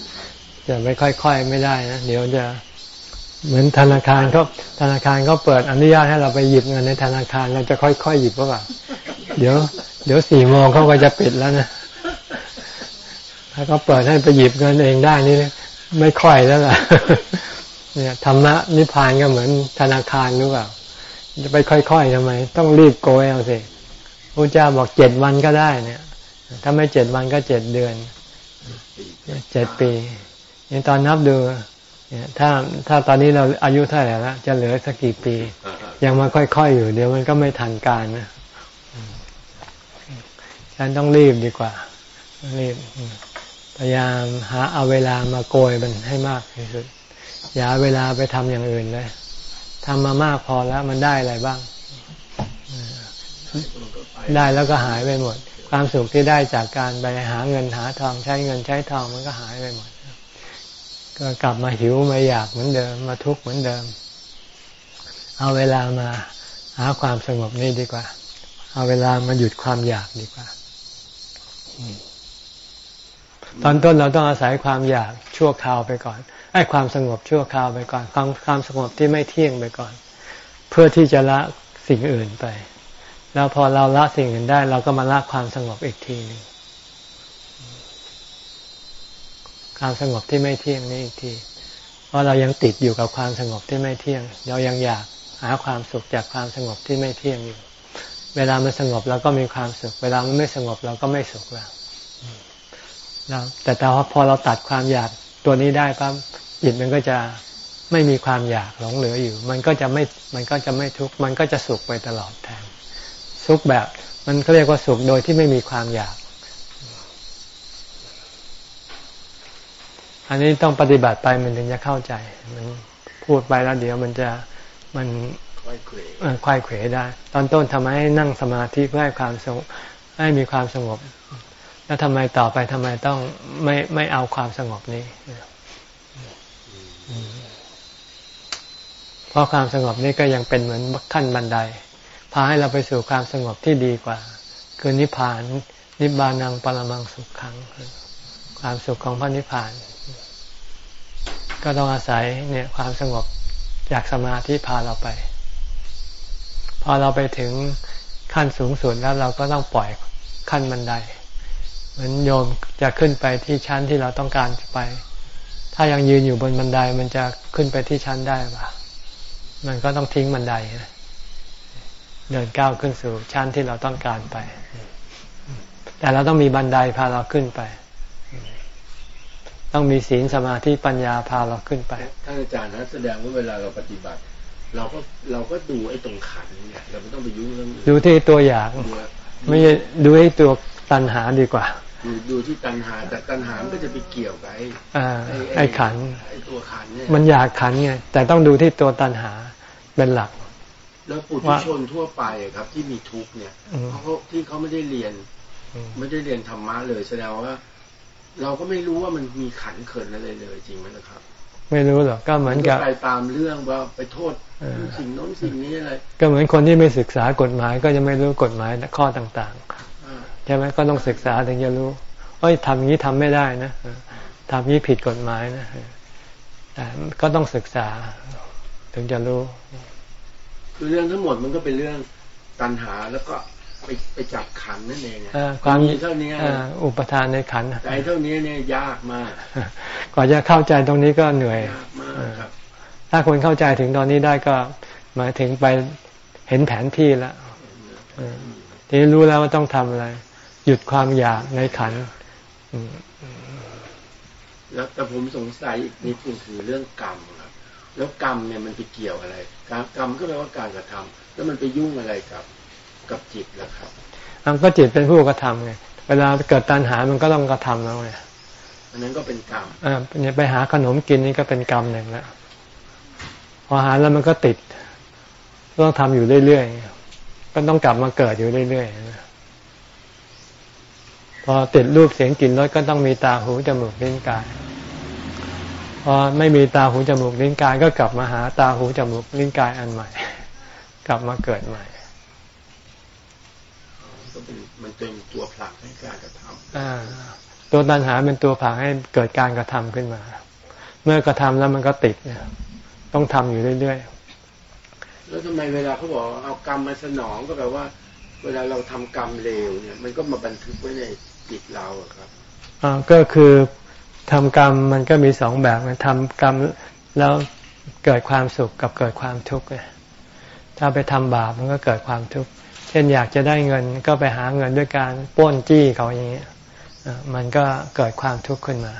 A: จะไม่ค่อย ๆ ไม่ได้นะเดี๋ยวจะเหมือนธนาคารเขาธนาคารเขาเปิดอนุญาตให้เราไปหยิบเงินในธนาคารเราจะค่อยๆหยิบหรือเปล่าเดี๋ยว เดี๋ยวสี่โมงเขาก็จะปิดแล้วนะถ้าเขาเปิดให้ไปหยิบเงินเองได้นี่ ไม่ค่อยแล้วล่ะ เนี่ยธรรมะนิพพานก็เหมือนธนาคารรือเปล่าจะไปค่อยๆทำไม ต้องรีบโกยเอาสิพระเจ้าบอกเจ็ดวันก็ได้เนี่ย ถ้าไม่เจ็ดวันก็เจ็ดเดือนเจ็ดปีนี่างตอนนับดูเนี่ยถ้าถ้าตอนนี้เราอายุเท่าไหร่แล้วจะเหลือสักกี่ปี ยังมาค่อยๆอยู่ เดี๋ยวมันก็ไม่ทันการนะฉันต้องรีบดีกว่ารีบ พยายามหาเอาเวลามาโกยมันให้มากที่สุด อย่าเวลาไปทำอย่างอื่นเลยทำมามากพอแล้วมันได้อะไรบ้าง ได้แล้วก็หายไปหมด ความสุขที่ได้จากการไปหาเงินหาทองใช้เงินใช้ทองมันก็หายไปหมด ก็กลับมาหิวมาอยากเหมือนเดิม มาทุกข์เหมือนเดิม เอาเวลามาหาความสงบนี่ดีกว่า เอาเวลามาหยุดความอยากดีกว่า ตอนต้นเราต้องอาศัยความอยากชั่วคราวไปก่อนไอ้ความสงบชั่วคราวไปก่อน ความความสงบที่ไม่เที่ยงไปก่อน เพื่อที่จะละสิ่งอื่นไป แล้วพอเราละสิ่งอื่นได้ เราก็มาละความสงบอีกทีหนึ่งความสงบที่ไม่เที่ยงนี่อีกที เพราะเรายังติดอยู่กับความสงบที่ไม่เที่ยง เรายังอยากหาความสุขจากความสงบที่ไม่เที่ยงอยู่ เวลามันสงบเราก็มีความสุข เวลามันไม่สงบเราก็ไม่สุขแล้ว แต่แต่พอเราตัดความอยากตัวนี้ได้ปั๊บจิตมันก็จะไม่มีความอยากหลงเหลืออยู่ มันก็จะไม่มันก็จะไม่ทุกข์มันก็จะสุขไปตลอดแทนสุขแบบมันก็เรียกว่าสุขโดยที่ไม่มีความอยาก อันนี้ต้องปฏิบัติไปมันถึงจะเข้าใจ มันพูดไปแล้วเดี๋ยวมันจะมัน
B: ค่อยเขว
A: ค่อยเขวได้ ตอนต้นทำให้นั่งสมาธิเพื่อให้ความสงบให้มีความสงบ แล้วทำไมต่อไปทำไมต้องไม่ไม่เอาความสงบนี้เพราะความสงบนี้ก็ยังเป็นเหมือนขั้นบันได พาให้เราไปสู่ความสงบที่ดีกว่า คือนิพพานนิบานังปรมังสุขขัง ความสุขของพระนิพพาน ก็ต้องอาศัยเนี่ย ความสงบจากสมาธิพาเราไป พอเราไปถึงขั้นสูงสุดแล้วเราก็ต้องปล่อยขั้นบันได มือนโยมจะขึ้นไปที่ชั้นที่เราต้องการไป ถ้ายังยืนอยู่บนบันไดมันจะขึ้นไปที่ชั้นได้ปะมันก็ต้องทิ้งบันไดเดินก้าวขึ้นสู่ชั้นที่เราต้องการไป แต่เราต้องมีบันไดพาเราขึ้นไป ต้องมีศีลสมาธิปัญญาพาเราขึ้นไป
B: ท่านอาจารย์นะแสดงว่าเวลาเราปฏิบัติ เราก็เราก็ดูไอ้ตรงขันเนี่ยเราไม่ต้องไปยุ่งเรื่อง
A: ดูที่ตัวอย่าง ไม่ดูให้ตัวตัณหาดีกว่า
B: ดูดูที่ตัณหาแต่ตัณหามันก็จะไปเกี่ยวกับไอ้
A: ไอ้ขัน
B: ไอ้ตัวขันเนี่ย
A: มันอยากขันไงแต่ต้องดูที่ตัวตัณหาเป็นหลัก
B: แล้วปุถุชนทั่วไปครับ ที่มีทุกเนี่ยเขาที่เขาไม่ได้เรียน ไม่ได้เรียนธรรมะเลยแสดงว่า เราก็ไม่รู้ว่ามันมีขันเขินอะไรเลยจริงไหมนะครับ
A: ไม่รู้หรอกก็เหมือนกับ
B: ไปตามเรื่องว่าไปโทษสิ่งโน้นสิ่งนี้อะไร
A: ก็เหมือนคนที่ไม่ศึกษากฎหมาย ก็จะไม่รู้กฎหมายข้อต่างๆใช่ไหมก็ต้องศึกษาถึงจะรู้ เอ้ยทำอย่างนี้ทำไม่ได้นะทำนี้ผิดกฎหมายนะแต่ก็ต้องศึกษาถึงจะรู้
B: คือเรื่องทั้งหมดมันก็เป็นเรื่องตัณหาแล้วก็ไปไปจับขันนั่นเอง
A: ความ
B: มีเท่านี้
A: อุปทานในขัน
B: ใจเท่านี้เนี่ยยากมาก
A: กว่าจะเข้าใจตรงนี้ก็เหนื่อยถ้าคนเข้าใจถึงตอนนี้ได้ก็หมายถึงไปเห็นแผนที่แล้วทีนี้รู้แล้วว่าต้องทำอะไร หยุดความอยากในขัน
B: แล้วแต่ผมสงสัยอีกนิดนึงคือเรื่องกรรมครับแล้วกรรมเนี่ยมันไปเกี่ยวอะไรกรรมก็แปลว่าการกระทำแล้วมันไปยุ่งอะไรกับกับจิตล่ะครับ
A: อันก็จิตเป็นผู้กระทำไงเวลาเกิดตัณหามันก็ต้องกระทำแล้วไง
B: อันนั้นก็เป็นกรรม
A: อ่าไปหาขนมกินนี่ก็เป็นกรรมหนึ่งแล้วพอหาแล้วมันก็ติด ต้องทำอยู่เรื่อยๆก็ต้องกลับมาเกิดอยู่เรื่อยๆ พอติดรูปเสียงกลิ่นรสก็ต้องมีตาหูจมูกลิ้นกายพอไม่มีตาหูจมูกลิ้นกายก็กลับมาหาตาหูจมูกลิ้นกายอันใหม่ กลับมาเกิดใหม่
B: มันเป็นตัวผลักให้การกระทำ
A: ตัวตัณหาเป็นตัวผลักให้เกิดการกระทำขึ้นมา เมื่อกระทำแล้วมันก็ติดเนี่ยต้องทำอยู่เรื่อย
B: ๆแล้วทำไมเวลาเขาบอกเอากรรมมาสนองก็แปลว่า เวลาเราทำกรรมเลวเนี่ย มันก็มาบันทึกไว้ใน จิตเราครับ
A: อ่าก็คือทำกรรมมันก็มีสองแบบทำกรรมแล้วเกิดความสุขกับเกิดความทุกข์ถ้าไปทำบาปมันก็เกิดความทุกข์เช่นอยากจะได้เงินก็ไปหาเงินด้วยการป้นจี้เขาอย่างนี้มันก็เกิดความทุกข์ขึ้นมา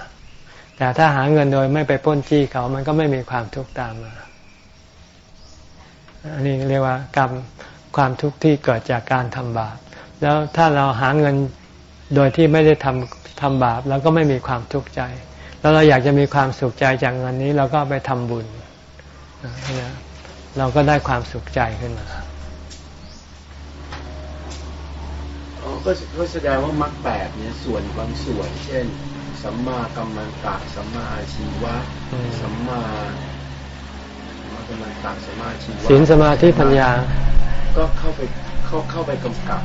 A: แต่ถ้าหาเงินโดยไม่ไปป้นจี้เขา มันก็ไม่มีความทุกข์ตามมาอันนี้เรียกว่ากรรมความทุกข์ที่เกิดจากการทำบาปแล้วถ้าเราหาเงิน โดยที่ไม่ได้ทำทำบาปเราก็ไม่มีความทุกข์ใจ แล้วเราอยากจะมีความสุขใจจากเงินนี้เราก็ไปทำบุญเราก็ได้ความสุขใจขึ้นมา
B: ก็ก็แสดงว่ามรรคแปดเนี่ยส่วนบางส่วน เช่น สัมมากัมมันตะสัมมาอาชีวะสัมมาสัมมากัมมันตะสัมมาอาชีวะ
A: ศีลสมาธิปัญญา
B: ก็เข้าไป เข้าเข้าไปกำกับ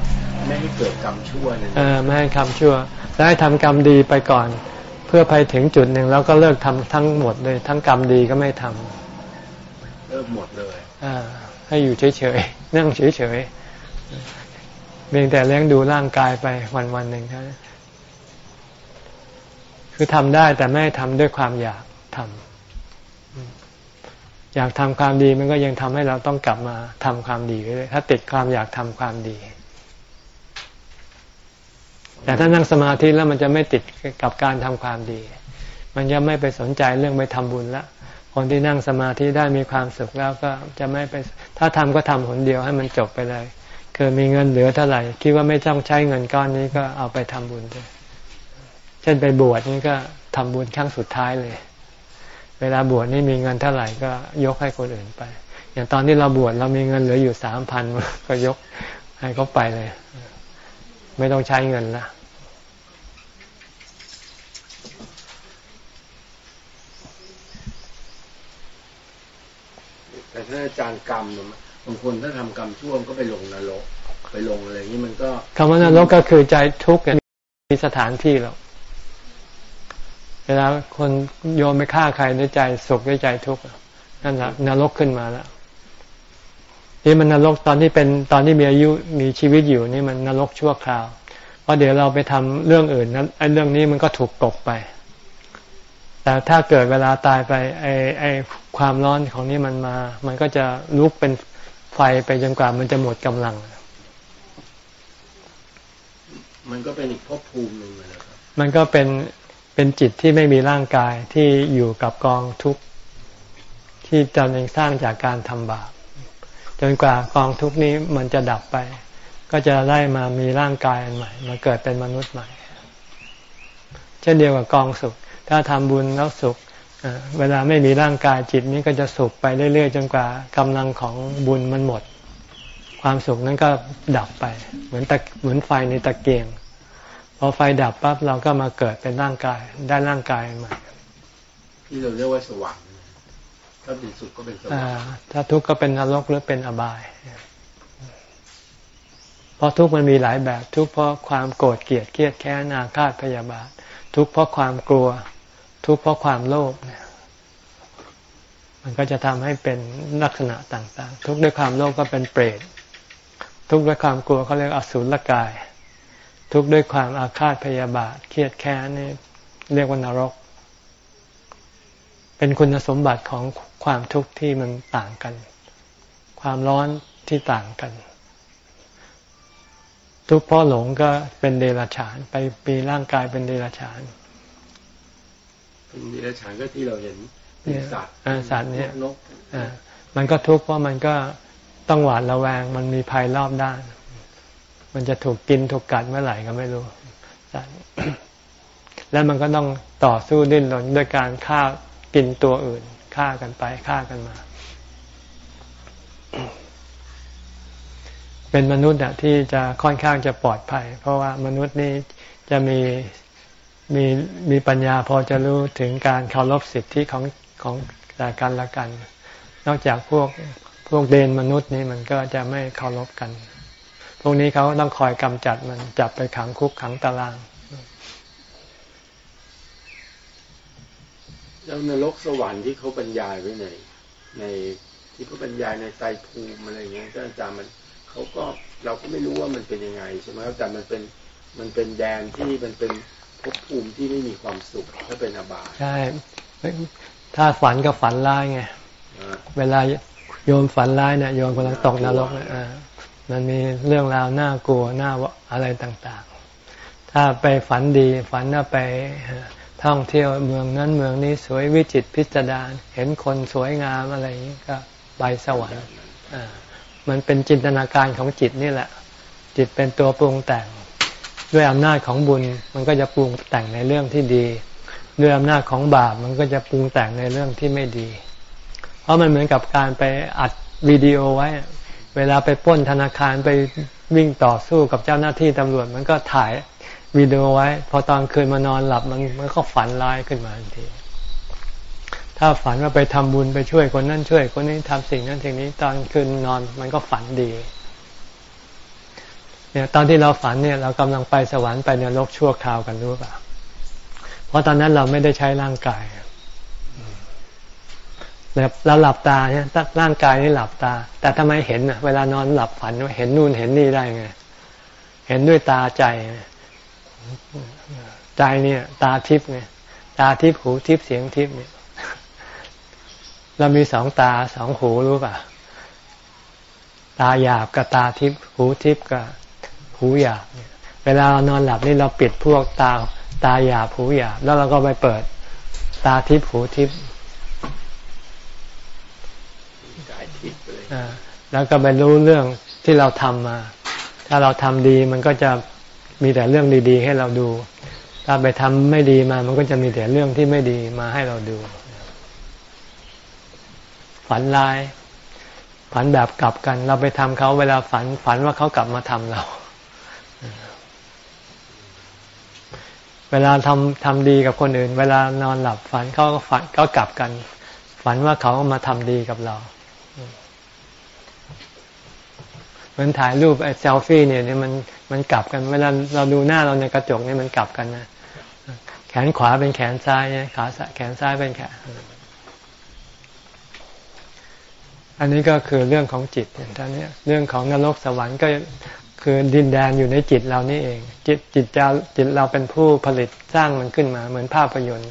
B: ไม่ให้เกิดกรรมชั่วนั่น
A: เออไม่ให้กรรมชั่วแล้วให้ทำกรรมดีไปก่อน เพื่อไปถึงจุดหนึ่งแล้วก็เลิกทำทั้งหมดเลย ทั้งกรรมดีก็ไม่ทำ
B: เลิกหมดเลย
A: อ่าให้อยู่เฉยๆนั่งเฉยๆเพียงแต่เลี้ยงดูร่างกายไปวันวันหนึ่งเท่านั้นคือทำได้แต่ไม่ทำด้วยความอยากทำ อยากทำความดีมันก็ยังทำให้เราต้องกลับมาทำความดีเลยถ้าติดความอยากทำความดี แต่ถ้านั่งสมาธิแล้วมันจะไม่ติดกับการทำความดี มันจะไม่ไปสนใจเรื่องไปทำบุญละคนที่นั่งสมาธิได้มีความสุขแล้วก็จะไม่ไป ถ้าทำก็ทำหนเดียวให้มันจบไปเลยคือมีเงินเหลือเท่าไหร่ คิดว่าไม่ต้องใช้เงินก้อนนี้ก็เอาไปทำบุญด้วยเช่นไปบวชนี่ก็ทำบุญครั้งสุดท้ายเลย เวลาบวชนี่มีเงินเท่าไหร่ก็ยกให้คนอื่นไป อย่างตอนที่เราบวชเรามีเงินเหลืออยู่สามพันก็ยกให้เขาไปเลย ไม่ต้องใช้เงินละ
B: แต่ถ้าอาจารย์กรรมเนี่ยบางคนถ้าทำกรรมชั่วก็ไปลงนรกไปลงอะไรอย่างนี้มันก็
A: คำว่านรกก็คือใจทุกข์มีสถานที่หรอก เวลาคนโยมไปฆ่าใครด้วยใจสุขด้วยใจทุกข์นั่นแหละนรกขึ้นมาแล้วนี่มันนรกตอนที่เป็นตอนที่มีอายุมีชีวิตอยู่นี่มันนรกชั่วคราว เพราะเดี๋ยวเราไปทำเรื่องอื่นนั้นไอ้เรื่องนี้มันก็ถูกกบไป แต่ถ้าเกิดเวลาตายไปไอ้ไอ้ความร้อนของนี้มันมา มันก็จะลุกเป็นไฟไปจนกว่ามันจะหมดกำลัง
B: มันก็เป็นอีกภพภูมิหนึ่งเลยครับ
A: มันก็เป็น เป็นจิตที่ไม่มีร่างกายที่อยู่กับกองทุกข์ที่จำเองสร้างจากการทำบาปจนกว่ากองทุกข์นี้มันจะดับไป ก็จะได้มามีร่างกายอันใหม่ มาเกิดเป็นมนุษย์ใหม่ เช่นเดียวกับกองสุข ถ้าทำบุญแล้วสุขเวลาไม่มีร่างกายจิตนี้ก็จะสุขไปเรื่อยๆ จนกว่ากำลังของบุญมันหมด ความสุขนั้นก็ดับไป เหมือนตะเหมือนไฟในตะเกียง พอไฟดับปั๊บเราก็มาเกิดเป็นร่างกายได้ร่างกายใหม่
B: ที่เราเรียกว่าสวรรค์ถ้าเป็นสุขก็เป็นสวรรค์
A: ถ้าทุกข์ก็เป็นนรกหรือเป็นอบายเพราะทุกข์มันมีหลายแบบ ทุกข์เพราะความโกรธเกลียดเครียดแค้นอาฆาตพยาบาท ทุกข์เพราะความกลัว ทุกข์เพราะความโลภเนี่ยมันก็จะทำให้เป็นลักษณะต่าง ๆ ทุกข์ด้วยความโลภก็เป็นเปรตทุกข์ด้วยความกลัวเขาเรียกอสุรกาย ทุกข์ด้วยความอาฆาตพยาบาท เครียดแค้นนี่เรียกว่านรก เป็นคุณสมบัติของความทุกข์ที่มันต่างกัน ความร้อนที่ต่างกัน ทุกข์เพราะหลงก็เป็นเดรัจฉาน ไปปีร่างกายเป็นเดรัจฉาน
B: เป็นเดรัจฉานก็ที่เราเห็นเป็นสัตว์
A: สัตว์เนี่ยนกมันก็ทุกข์เพราะมันก็ต้องหวาดระแวง มันมีภัยรอบด้าน มันจะถูกกินถูกกัดเมื่อไหร่ก็ไม่รู้สัตว์แล้วมันก็ต้องต่อสู้ดิ้นรนด้วยการฆ่ากินตัวอื่นฆ่ากันไปฆ่ากันมา เป็นมนุษย์อะที่จะค่อนข้างจะปลอดภัย เพราะว่ามนุษย์นี้จะมีมีมีปัญญาพอจะรู้ถึงการเคารพสิทธิของของแต่กันละกัน นอกจากพวกพวกเดนมนุษย์นี้มันก็จะไม่เคารพกัน พวกนี้เขาต้องคอยกำจัดมันจับไปขังคุกขังตาราง
B: แล้วนรกสวรรค์ที่เขาบรรยายไว้ในในที่เขาบรรยายในไตรภูมิอะไรเงี้ยก็อาจารย์มันเขาก็เราก็ไม่รู้ว่ามันเป็นยังไงใช่ไหมแต่มันเป็นมันเป็นแดนที่มันเป็นภพภูมิที่ไม่มีความสุขถ้าเป็นอบาย
A: ใช่ถ้าฝันก็ฝันร้ายไงเวลาโยมฝันร้ายเนี่ยโยมกำลังตกนรกเนี่ย มันมีเรื่องราวน่ากลัวน่าอะไรต่างๆ ถ้าไปฝันดีฝันว่าไปท่องเที่ยวเมืองนั้นเมืองนี้สวยวิจิตพิสดารเห็นคนสวยงามอะไรอย่างนี้ก็ไปสวรรค์มันเป็นจินตนาการของจิตนี่แหละ จิตเป็นตัวปรุงแต่ง ด้วยอำนาจของบุญมันก็จะปรุงแต่งในเรื่องที่ดี ด้วยอำนาจของบาปมันก็จะปรุงแต่งในเรื่องที่ไม่ดี เพราะมันเหมือนกับการไปอัดวิดีโอไว้ เวลาไปป้นธนาคารไปวิ่งต่อสู้กับเจ้าหน้าที่ตำรวจ มันก็ถ่ายวิดีโอไว้ พอตอนคืนมานอนหลับมันมันก็ฝันร้ายขึ้นมาทันที ถ้าฝันว่าไปทำบุญไปช่วยคนนั้นช่วย คนนี้ทำสิ่งนั้นสิ่งนี้ตอนคืนนอนมันก็ฝันดีเนี่ยตอนที่เราฝันเนี่ยเรากำลังไปสวรรค์ไปในโลกชั่วคราวกันรู้ป่ะเพราะตอนนั้นเราไม่ได้ใช้ร่างกาย แบบเราหลับตาเนี่ยร่างกายนี่หลับตา แต่ทำไมเห็นอะเวลานอนหลับฝันเห็นนู่นเห็นนี่ได้ไงเห็นด้วยตาใจ ใจเนี่ย ตาทิพย์ไงตาทิพย์หูทิพย์เสียงทิพย์เนี่ยเรามีสองตาสองหูรู้ป่ะ ตาหยาบกับตาทิพย์หูทิพย์กับหูหยาบเนี่ย เวลาเรานอนหลับนี่เราปิดพวกตาตาหยาบหูหยาบแล้วเราก็ไปเปิด ตาทิพย์หูทิพย์ แล้วก็ไปรู้เรื่องที่เราทำมา ถ้าเราทำดีมันก็จะมีแต่เรื่องดีๆ ให้เราดู ถ้าไปทำไม่ดีมามันก็จะมีแต่เรื่องที่ไม่ดีมาให้เราดู ฝันร้าย ฝันแบบกลับกัน เราไปทำเขาเวลาฝันฝันว่าเขากลับมาทำเรา เวลาทำทำดีกับคนอื่น เวลานอนหลับฝันเขาก็ฝันก็กลับกัน ฝันว่าเขามาทำดีกับเรา เหมือนถ่ายรูปไอ้เซลฟี่เนี่ยเนี่ยมันมันกลับกันเวลาเราดูหน้าเราในกระจกเนี่ยมันกลับกันนะแขนขวาเป็นแขนซ้ายขาแขนซ้ายเป็นแขนอันนี้ก็คือเรื่องของจิตตอนนี้เรื่องของนรกสวรรค์ก็คือดินแดนอยู่ในจิตเรานี่เอง จิตจิตจะจิตเราเป็นผู้ผลิตสร้างมันขึ้นมา เหมือนภาพยนตร์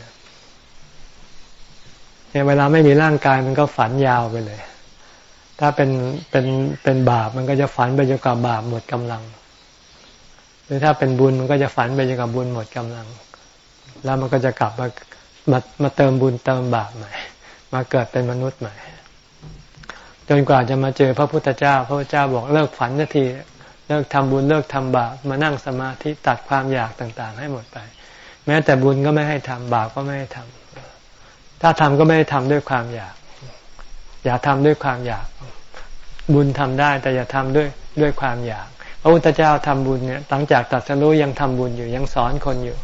A: เนี่ยเวลาไม่มีร่างกายมันก็ฝันยาวไปเลย ถ้าเป็นเป็นเป็นบาปมันก็จะฝันไปจนกับบาปหมดกำลัง หรือถ้าเป็นบุญมันก็จะฝันไปจนกับบุญหมดกำลัง แล้วมันก็จะกลับมามามาเติมบุญเติมบาปใหม่ มาเกิดเป็นมนุษย์ใหม่ จนกว่าจะมาเจอพระพุทธเจ้า พระพุทธเจ้าบอกเลิกฝันนาทีเลิกทำบุญเลิกทำบาปมานั่งสมาธิตัดความอยากต่างๆ ให้หมดไป แม้แต่บุญก็ไม่ให้ทำบาปก็ไม่ให้ทำถ้าทำก็ไม่ให้ทำด้วยความอยาก อย่าทำด้วยความอยาก บุญทำได้แต่อย่าทำด้วยด้วยความอยาก พระพุทธเจ้าทำบุญเนี่ยหลังจากตัดสรู้ยังทำบุญอยู่ยังสอนคนอยู่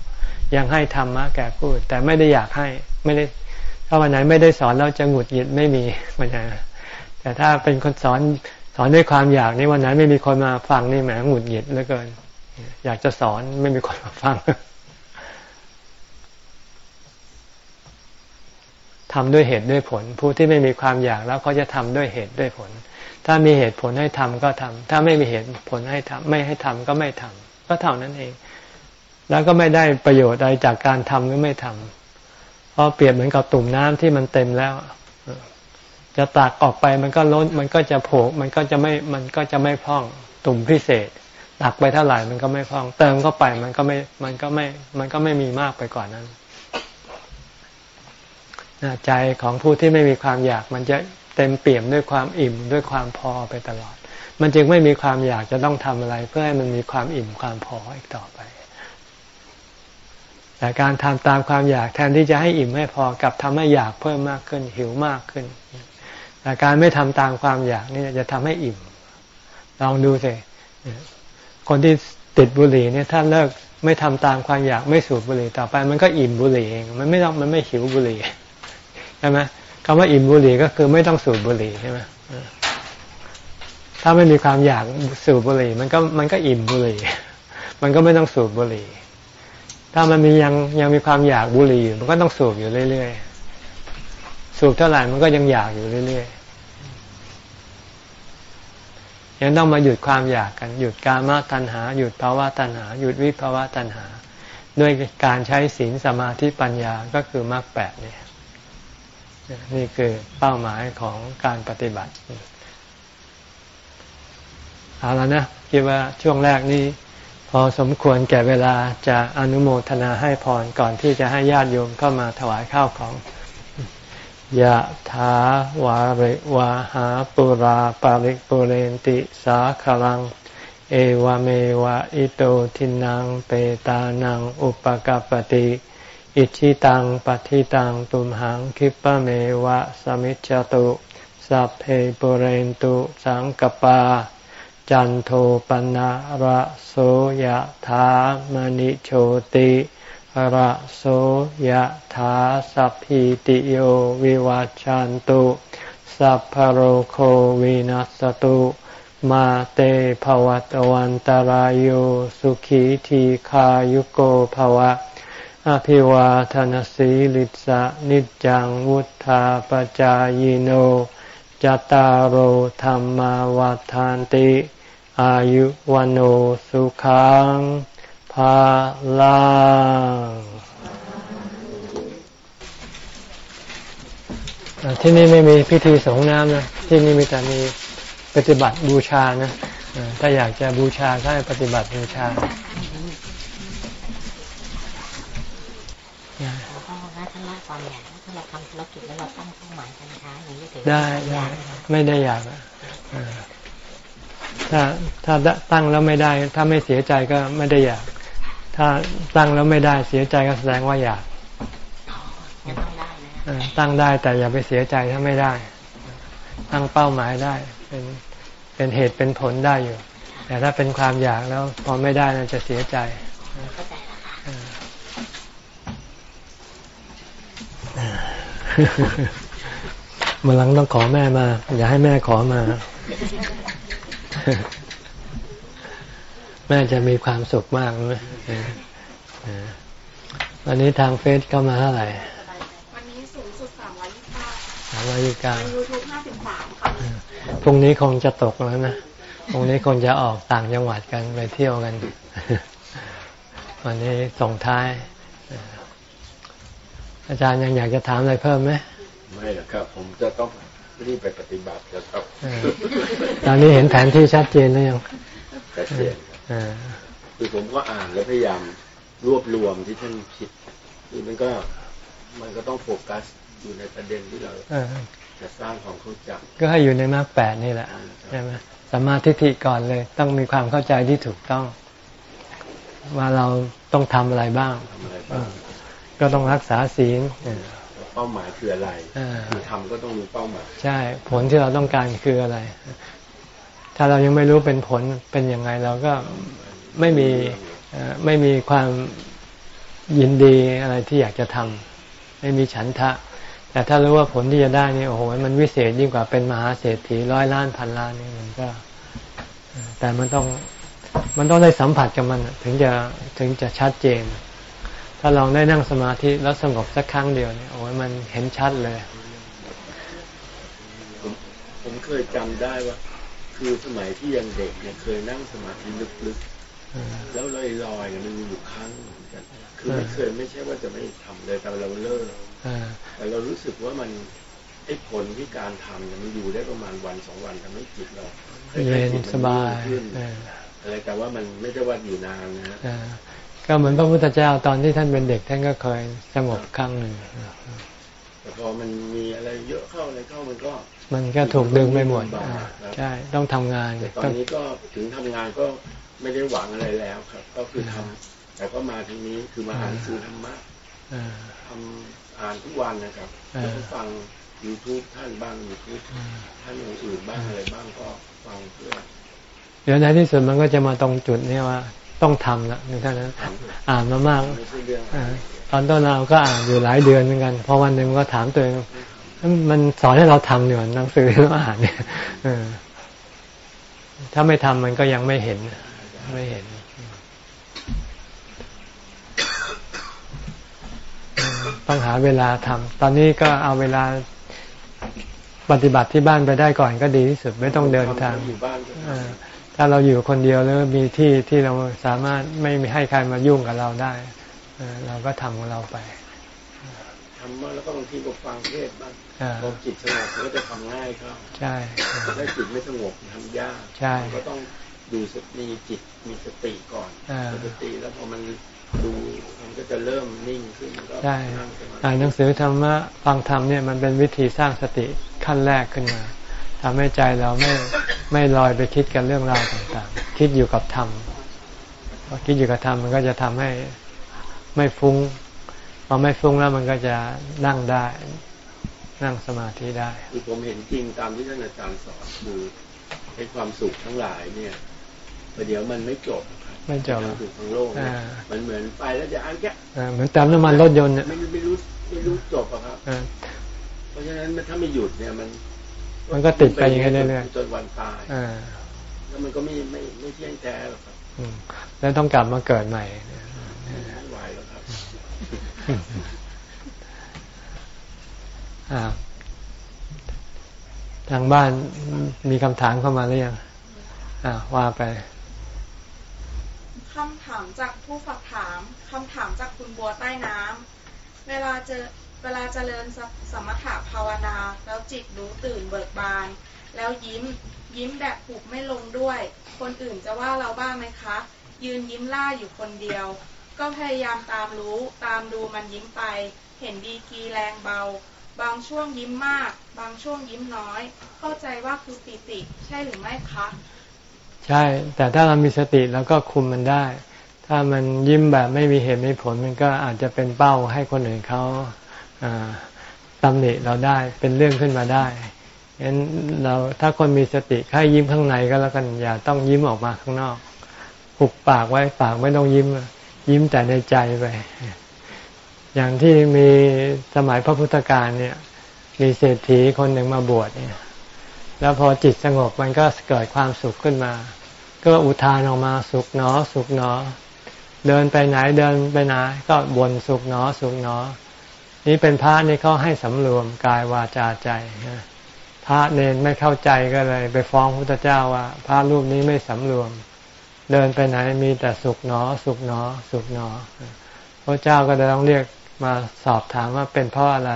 A: ยังให้ธรรมะแก่ผู้แต่ไม่ได้อยากให้ไม่ได้ถ้าวันไหนไม่ได้สอนเราจะหงุดหงิดไม่มีมันจะแต่ถ้าเป็นคนสอนสอนด้วยความอยากนี่วันไหนไม่มีคนมาฟังนี่แหมหงุดหงิดเหลือเกิน อยากจะสอนไม่มีคนมาฟัง ทำด้วยเหตุด้วยผล ผู้ที่ไม่มีความอยากแล้วเขาจะทำด้วยเหตุด้วยผล ถ้ามีเหตุผลให้ทำก็ทำถ้าไม่มีเหตุผลให้ทำไม่ให้ทำก็ไม่ทำก็เท่านั้นเอง แล้วก็ไม่ได้ประโยชน์ใดจากการทำหรือไม่ทำเพราะเปรียบเหมือนกับตุ่มน้ำที่มันเต็มแล้วจะตักออกไปมันก็ล้นมันก็จะโผล่มันก็จะไม่มันก็จะไม่พ่องตุ่มพิเศษตักไปเท่าไหร่มันก็ไม่พ่อง เติมเข้าไปมันก็ไม่มันก็ไม่มันก็ไม่มีมากไปกว่านั้น ใจของผู้ที่ไม่มีความอยากมันจะเต็มเปี่ยมด้วยความอิ่มด้วยความพอไปตลอด มันจึงไม่มีความอยากจะต้องทำอะไร เพื่อให้มันมีความอิ่มความพออีกต่อไป แต่การทำตามความอยากแทนที่จะให้อิ่มให้พอกับทำให้อยากเพิ่มมากขึ้น หิวมากขึ้นแต่การไม่ทำตามความอยากนี่จะทำให้อิ่ม ลองดูสิคนที่ติดบุหรี่เนี่ยถ้าเลิกไม่ทำตามความอยากไม่สูบบุหรี่ต่อไป มันก็อิ่มบุหรี่เองมันไม่ต้องมันไม่หิวบุหรี่ ใช่ไหมคำว่าอิ่มบุหรี่ก็คือไม่ต้องสูบบุหรี่ใช่ไหมถ้าไม่มีความอยากสูบบุหรี่ มันก็มันก็อิ่มบุหรี่ มันก็ไม่ต้องสูบบุหรี่ ถ้ามันมียังยังมีความอยากบุหรี่อยู่มันก็ต้องสูบอยู่เรื่อยๆ สูบเท่าไหร่มันก็ยังอยากอยู่เรื่อยๆ ยังต้องมาหยุดความอยากกันหยุดการมตัณหา หยุดภาวะตัณหา หยุดวิภาวะตัณหา ด้วยการใช้ศีลสมาธิปัญญาก็คือมรรคแปดเนี่ย นี่คือเป้าหมายของการปฏิบัติ เอาแล้วนะคิดว่าช่วงแรกนี้ พอสมควรแก่เวลาจะอนุโมทนาให้พรก่อนที่จะให้ญาติโยมเข้ามาถวายข้าวของยะถาวาริวาหาปุราปาริปุเรนติสาคลัง เอวเมวะอิโตทินังเปตานังอุปกปติ อิชิตังปฏิตังตุมหังคิปะเมวะสมิจจตุสัพเพปเรนตุสังกปา จันโทปนะระโสยธามณิโชติระโสยธาสัพพิติโยวิวัจจันตุสัพพโรโควินัสตุมาเตภวัตวันตารโยสุขีทีขายุโกภวะ อภิวาทนสีลิสะนิจังวุธาปจายโนจตารโหธรรมวาทานติ อายุวันโอสุขังภาลังที่นี่ไม่มีพิธีสงน้ำนะที่นี่มีแต่มีปฏิบัติบูชานะถ้าอยากจะบูชาก็ให้ปฏิบัติบูชา ได้ได้ไม่ได้อยากถ้าถ้าตั้งแล้วไม่ได้ ถ้าไม่เสียใจก็ไม่ได้อยาก ถ้าตั้งแล้วไม่ได้เสียใจก็แสดงว่าอยากตั้งได้แต่อย่าไปเสียใจถ้าไม่ได้ ตั้งเป้าหมายได้ เป็นเป็นเหตุเป็นผลได้อยู่ แต่ถ้าเป็นความอยากแล้วพอไม่ได้เราจะเสียใจเมื่อหลังต้องขอแม่มา อย่าให้แม่ขอมา แม่จะมีความสุขมากเลยวันนี้ทางเฟซเข้ามาเท่าไหร่
C: วันนี้สูงสุดสามร้อยยี่สิบเก้า
A: สามร้อยยี่สิบเก้า
C: ยูทูบห้าสิบสามค่ะ
A: พรุ่งนี้คงจะตกแล้วนะพรุ่งนี้คงจะออกต่างจังหวัดกันไปเที่ยวกัน วันนี้ส่งท้าย อาจารย์ยังอยากจะถามอะไรเพิ่มไหม
B: ไม่หรอกครับ ผมจะต้องรีบไปปฏิบัติครับ
A: ตอนนี้เห็นแผนที่ชัดเจนแล้วยัง
B: ชัดเจนคือผมก็อ่านแล้วพยายามรวบรวมที่ท่านคิดคือมันก็มันก็ต้องโฟกัสอยู่ในประเด็นที่เราจะสร้างของเข้าใจ
A: ก็ให้อยู่ในมรรคแปดนี่แหละใช่ไหมสมาธิิก่อนเลย ต้องมีความเข้าใจที่ถูกต้อง ว่าเราต้องทำอะไรบ้าง ก็ต้องรักษาศีล
B: เป้าหมายคืออะไรคือทำก็ต้องมีเป้าหมาย
A: ใช่ ผลที่เราต้องการคืออะไร ถ้าเรายังไม่รู้เป็นผลเป็นยังไงเราก็ไม่มีไม่มีความยินดีอะไรที่อยากจะทำไม่มีฉันทะ แต่ถ้ารู้ว่าผลที่จะได้นี่โอ้โหมันวิเศษยิ่งกว่าเป็นมหาเศรษฐีร้อยล้านพันล้านนี่มันก็ แต่มันต้องมันต้องได้สัมผัสกับมัน ถึงจะถึงจะชัดเจน ถ้าลองได้นั่งสมาธิแล้วสงบสักครั้งเดียวเนี่ยโอ้ยมันเห็นชัดเลย
B: ผมผมเคยจำได้ว่า คือสมัยที่ยังเด็กเนี่ยเคยนั่งสมาธิลึกแล้วลอยลอยมันมีอยู่ครั้งเหมือนกันคือไม่เคยไม่ใช่ว่าจะไม่ทำเลยแต่เราเลิกแต่เรารู้สึกว่ามันไอ้ผลที่การทำเนี่ยมันอยู่ได้ประมาณวันสองวันทำให้จิตเรา
A: เย็นสบาย
B: อะไรแต่ว่ามันไม่ได้ว่าอยู่นานนะ
A: ก็เหมือนพระพุทธเจ้าตอนที่ท่านเป็นเด็กท่านก็เคยสงบครั้งหนึ่ง
B: แต่พอมันมีอะไรเยอะเข้าอะไรเข้ามันก็
A: มันก็ถูกดึงไปหมดใช่ต้องทำงาน
B: ตอนนี้ก็ถึงทำงานก็ไม่ได้หวังอะไรแล้วครับ ก็คือทำแต่ก็มาทีนี้คือมาอ่านสื่อธรรมะทำอ่านทุกวันนะครับแล้วก็ฟัง YouTube ท่านบ้าง YouTube ท่านอื่นบ้างอะไรบ้างก็ฟังเพื่อ
A: เดี๋ยวในที่สุดมันก็จะมาตรงจุดนี้ว่า ต้องทำละนี่เท่านั้นอ่านมามากตอนต้นเราก็อ่านอยู่หลายเดือนเหมือนกันพอวันหนึ่งก็ถามตัวเองมันสอนให้เราทำอยู่หนังสือที่เราอ่านเนี่ยถ้าไม่ทำมันก็ยังไม่เห็น ไม่เห็นต้องหาเวลาทำตอนนี้ก็เอาเวลาปฏิบัติที่บ้านไปได้ก่อนก็ดีที่สุด ไม่ต้องเดินทาง ถ้าเราอยู่คนเดียวแล้วมีที่ที่เราสามารถไม่ให้ใครมายุ่งกับเราได้เราก็ทำของเราไป
B: ทำมาแล้วก็บางทีก็ฟังเทศบ้างพอจิตสงบก็จะทำง่ายครับ
A: ใช่
B: ถ้าจิตไม่สงบทำยาก
A: ใช่
B: ก็ต้องดูสติจิตมีสติก่อนสติแล้วพอมันดูมันก็จะเริ่มนิ่งขึ้นก็
A: ใช่อ่านหนังสือธรรมะฟังธรรมเนี่ยมันเป็นวิธีสร้างสติขั้นแรกขึ้นมา ทำให้ใจเราไม่ไม่ลอยไปคิดกันเรื่องราวต่างๆ คิดอยู่กับธรรมพอคิดอยู่กับธรรมมันก็จะทำให้ไม่ฟุง้งพอไม่ฟุ้งแล้วมันก็จะนั่งได้นั่งสมาธิได้
B: คือผมเห็นจริงตามที่ท่านอาจารย์สอนคือให้ความสุขทั้งหลายเนี่ยประเดี๋ยวมันไม่จบ
A: ไม่จบ
B: ถูกทั้งโลกมันเหมือนไปแล้วจะอันแค่
A: เหมือนเติมน้ำมันรถยนต์เนี่ย
B: ไม่ไม่รู้ไม่รู้จบอะครับเพราะฉะนั้นถ้าไม่หยุดเนี่ยมัน
A: มันก็ติดไปอย่างนี้เรื่อย
B: ๆจนวันตายแล้วมันก็ไม่ไม่ไม่เที่ยงแท้หรอกครับ
A: แล้วต้องกลับมาเกิดใหม่
B: ไม่ไหวแล้วครับ
A: ทางบ้านมีคำถามเข้ามาหรือยังอ่าว่าไป
C: คำถามจากผู้ฝากถามคำถามจากคุณบัวใต้น้ำเวลาเจอ เวลาเจริญสมถะภาวนา แล้วจิตรู้ตื่นเบิกบาน แล้วยิ้มยิ้มแบบผูกไม่ลงด้วย คนอื่นจะว่าเราบ้างไหมคะ ยืนยิ้มล่าอยู่คนเดียว ก็พยายามตามรู้ตามดูมันยิ้มไป เห็นดีกีแรงเบา บางช่วงยิ้มมาก บางช่วงยิ้มน้อย เข้าใจว่าคือปิติใช่หรือไม่คะ
A: ใช่ แต่ถ้าเรามีสติแล้วก็คุมมันได้ ถ้ถ้ามันยิ้มแบบไม่มีเหตุไม่ผลมันก็อาจจะเป็นเป้าให้คนอื่นเขา ตำหนิเราได้เป็นเรื่องขึ้นมาได้ฉะนั้นเราถ้าคนมีสติให้ยิ้มข้างในก็แล้วกันอย่าต้องยิ้มออกมาข้างนอกหุบปากไว้ปากไม่ต้องยิ้ม ยิ้มแต่ในใจไปอย่างที่มีสมัยพระพุทธการเนี่ย มีเศรษฐีคนหนึ่งมาบวชเนี่ย แล้วพอจิตสงบมันก็เกิดความสุขขึ้นมา ก็อุทานออกมาสุขหนอ สุขหนอ เดินไปไหนเดินไปไหนก็บ่นสุขหนอ สุขหนอ นี่เป็นพระนี่เขาให้สำรวมกายวาจาใจพระเนนไม่เข้าใจก็เลย ไปฟ้องพระพุทธเจ้าว่า พระรูปนี้ไม่สำรวม เดินไปไหนมีแต่สุขหนอ สุขหนอ สุขหนอพระเจ้าก็เลยต้องเรียกมาสอบถามว่าเป็นเพราะอะไร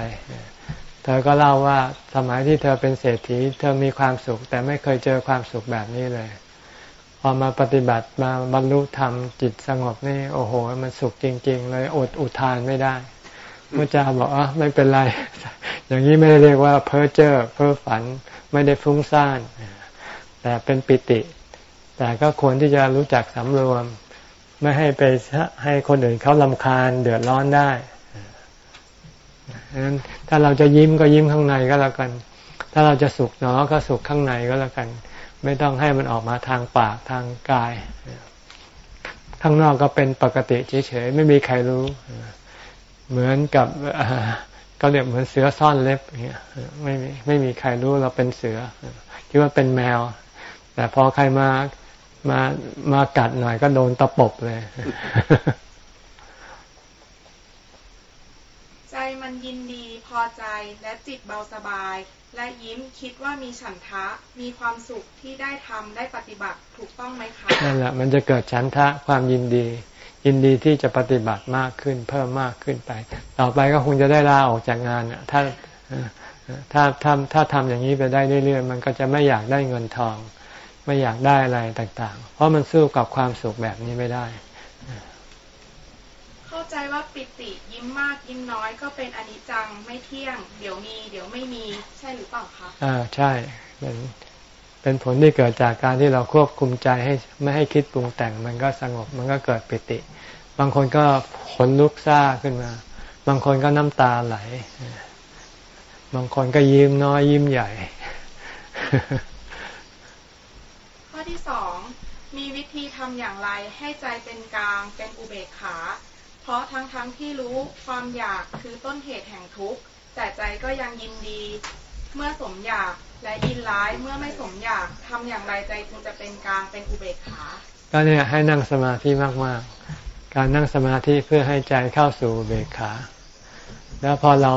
A: เธอก็เล่าว่าสมัยที่เธอเป็นเศรษฐี เธอมีความสุข แต่ไม่เคยเจอความสุขแบบนี้เลย พอมาปฏิบัติมาบรรลุธรรมจิตสงบนี่โอ้โห มันสุขจริง ๆ เลยอดอุทานไม่ได้ พระเจ้าบอกอ๋อไม่เป็นไร อย่างนี้ไม่ได้เรียกว่าเพ้อเจ้อเพ้อฝันไม่ได้ฟุ้งซ่านแต่เป็นปิติ แต่ก็ควรที่จะรู้จักสำรวม ไม่ให้ไปให้คนอื่นเขาลำคาญเดือดร้อนได้ดังนั้นถ้าเราจะยิ้มก็ยิ้มข้างในก็แล้วกัน ถ้าเราจะสุขหนอก็สุขข้างในก็แล้วกัน ไม่ต้องให้มันออกมาทางปากทางกาย ข้างนอกก็เป็นปกติเฉยๆไม่มีใครรู้ เหมือนกับก็เรียกเหมือนเสือซ่อนเล็บเงี้ยไม่มีไม่มีใครรู้เราเป็นเสือคิดว่าเป็นแมว แต่พอใครมามามากัดหน่อยก็โดนตะปบเลย
C: ใจมันยินดีพอใจและจิตเบาสบาย และยิ้มคิดว่ามีฉันทะ มีความสุขที่ได้ทำได้ปฏิบัติถูกต้องไหมคะ
A: นั่นแหละมันจะเกิดฉันทะความยินดี ยินดีที่จะปฏิบัติมากขึ้น เพิ่มมากขึ้นไป ต่อไปก็คงจะได้ลาออกจากงานถ้าถ้าทำถ้าทำอย่างนี้ไปได้เรื่อยๆมันก็จะไม่อยากได้เงินทอง ไม่อยากได้อะไรต่างๆ เพราะมันสู้กับความสุขแบบนี้ไม่ได้
C: เข้าใจว่าปิติยิ้มมากยิ้มน้อยก็เป็นอนิจจังไม่เที่ยง เดี๋ยวมี เดี๋ยวไม่มีใช่หรือเปล่าคะ
A: อ่าใช่เป็น เป็นผลที่เกิดจากการที่เราควบคุมใจให้ไม่ให้คิดปรุงแต่งมันก็สงบมันก็เกิดปิติ บางคนก็ขนลุกซ่าขึ้นมา บางคนก็น้ำตาไหล บางคนก็ยิ้มน้อยยิ้มใหญ่ ข้อ
C: ที่สองมีวิธีทำอย่างไรให้ใจเป็นกลางเป็นอุเบกขา เพราะทั้งทั้งที่รู้ความอยากคือต้นเหตุแห่งทุกข์แต่ใจก็ยังยินดี เมื่อสมอยากและยินร้ายเมื่อไม่สมอยากทำอย่างไรใจจึงจะเป็นกลางเป็นอุเบกขา
A: ก็เนี่ยให้นั่งสมาธิมากๆ การนั่งสมาธิเพื่อให้ใจเข้าสู่อุเบกขา แล้วพอเรา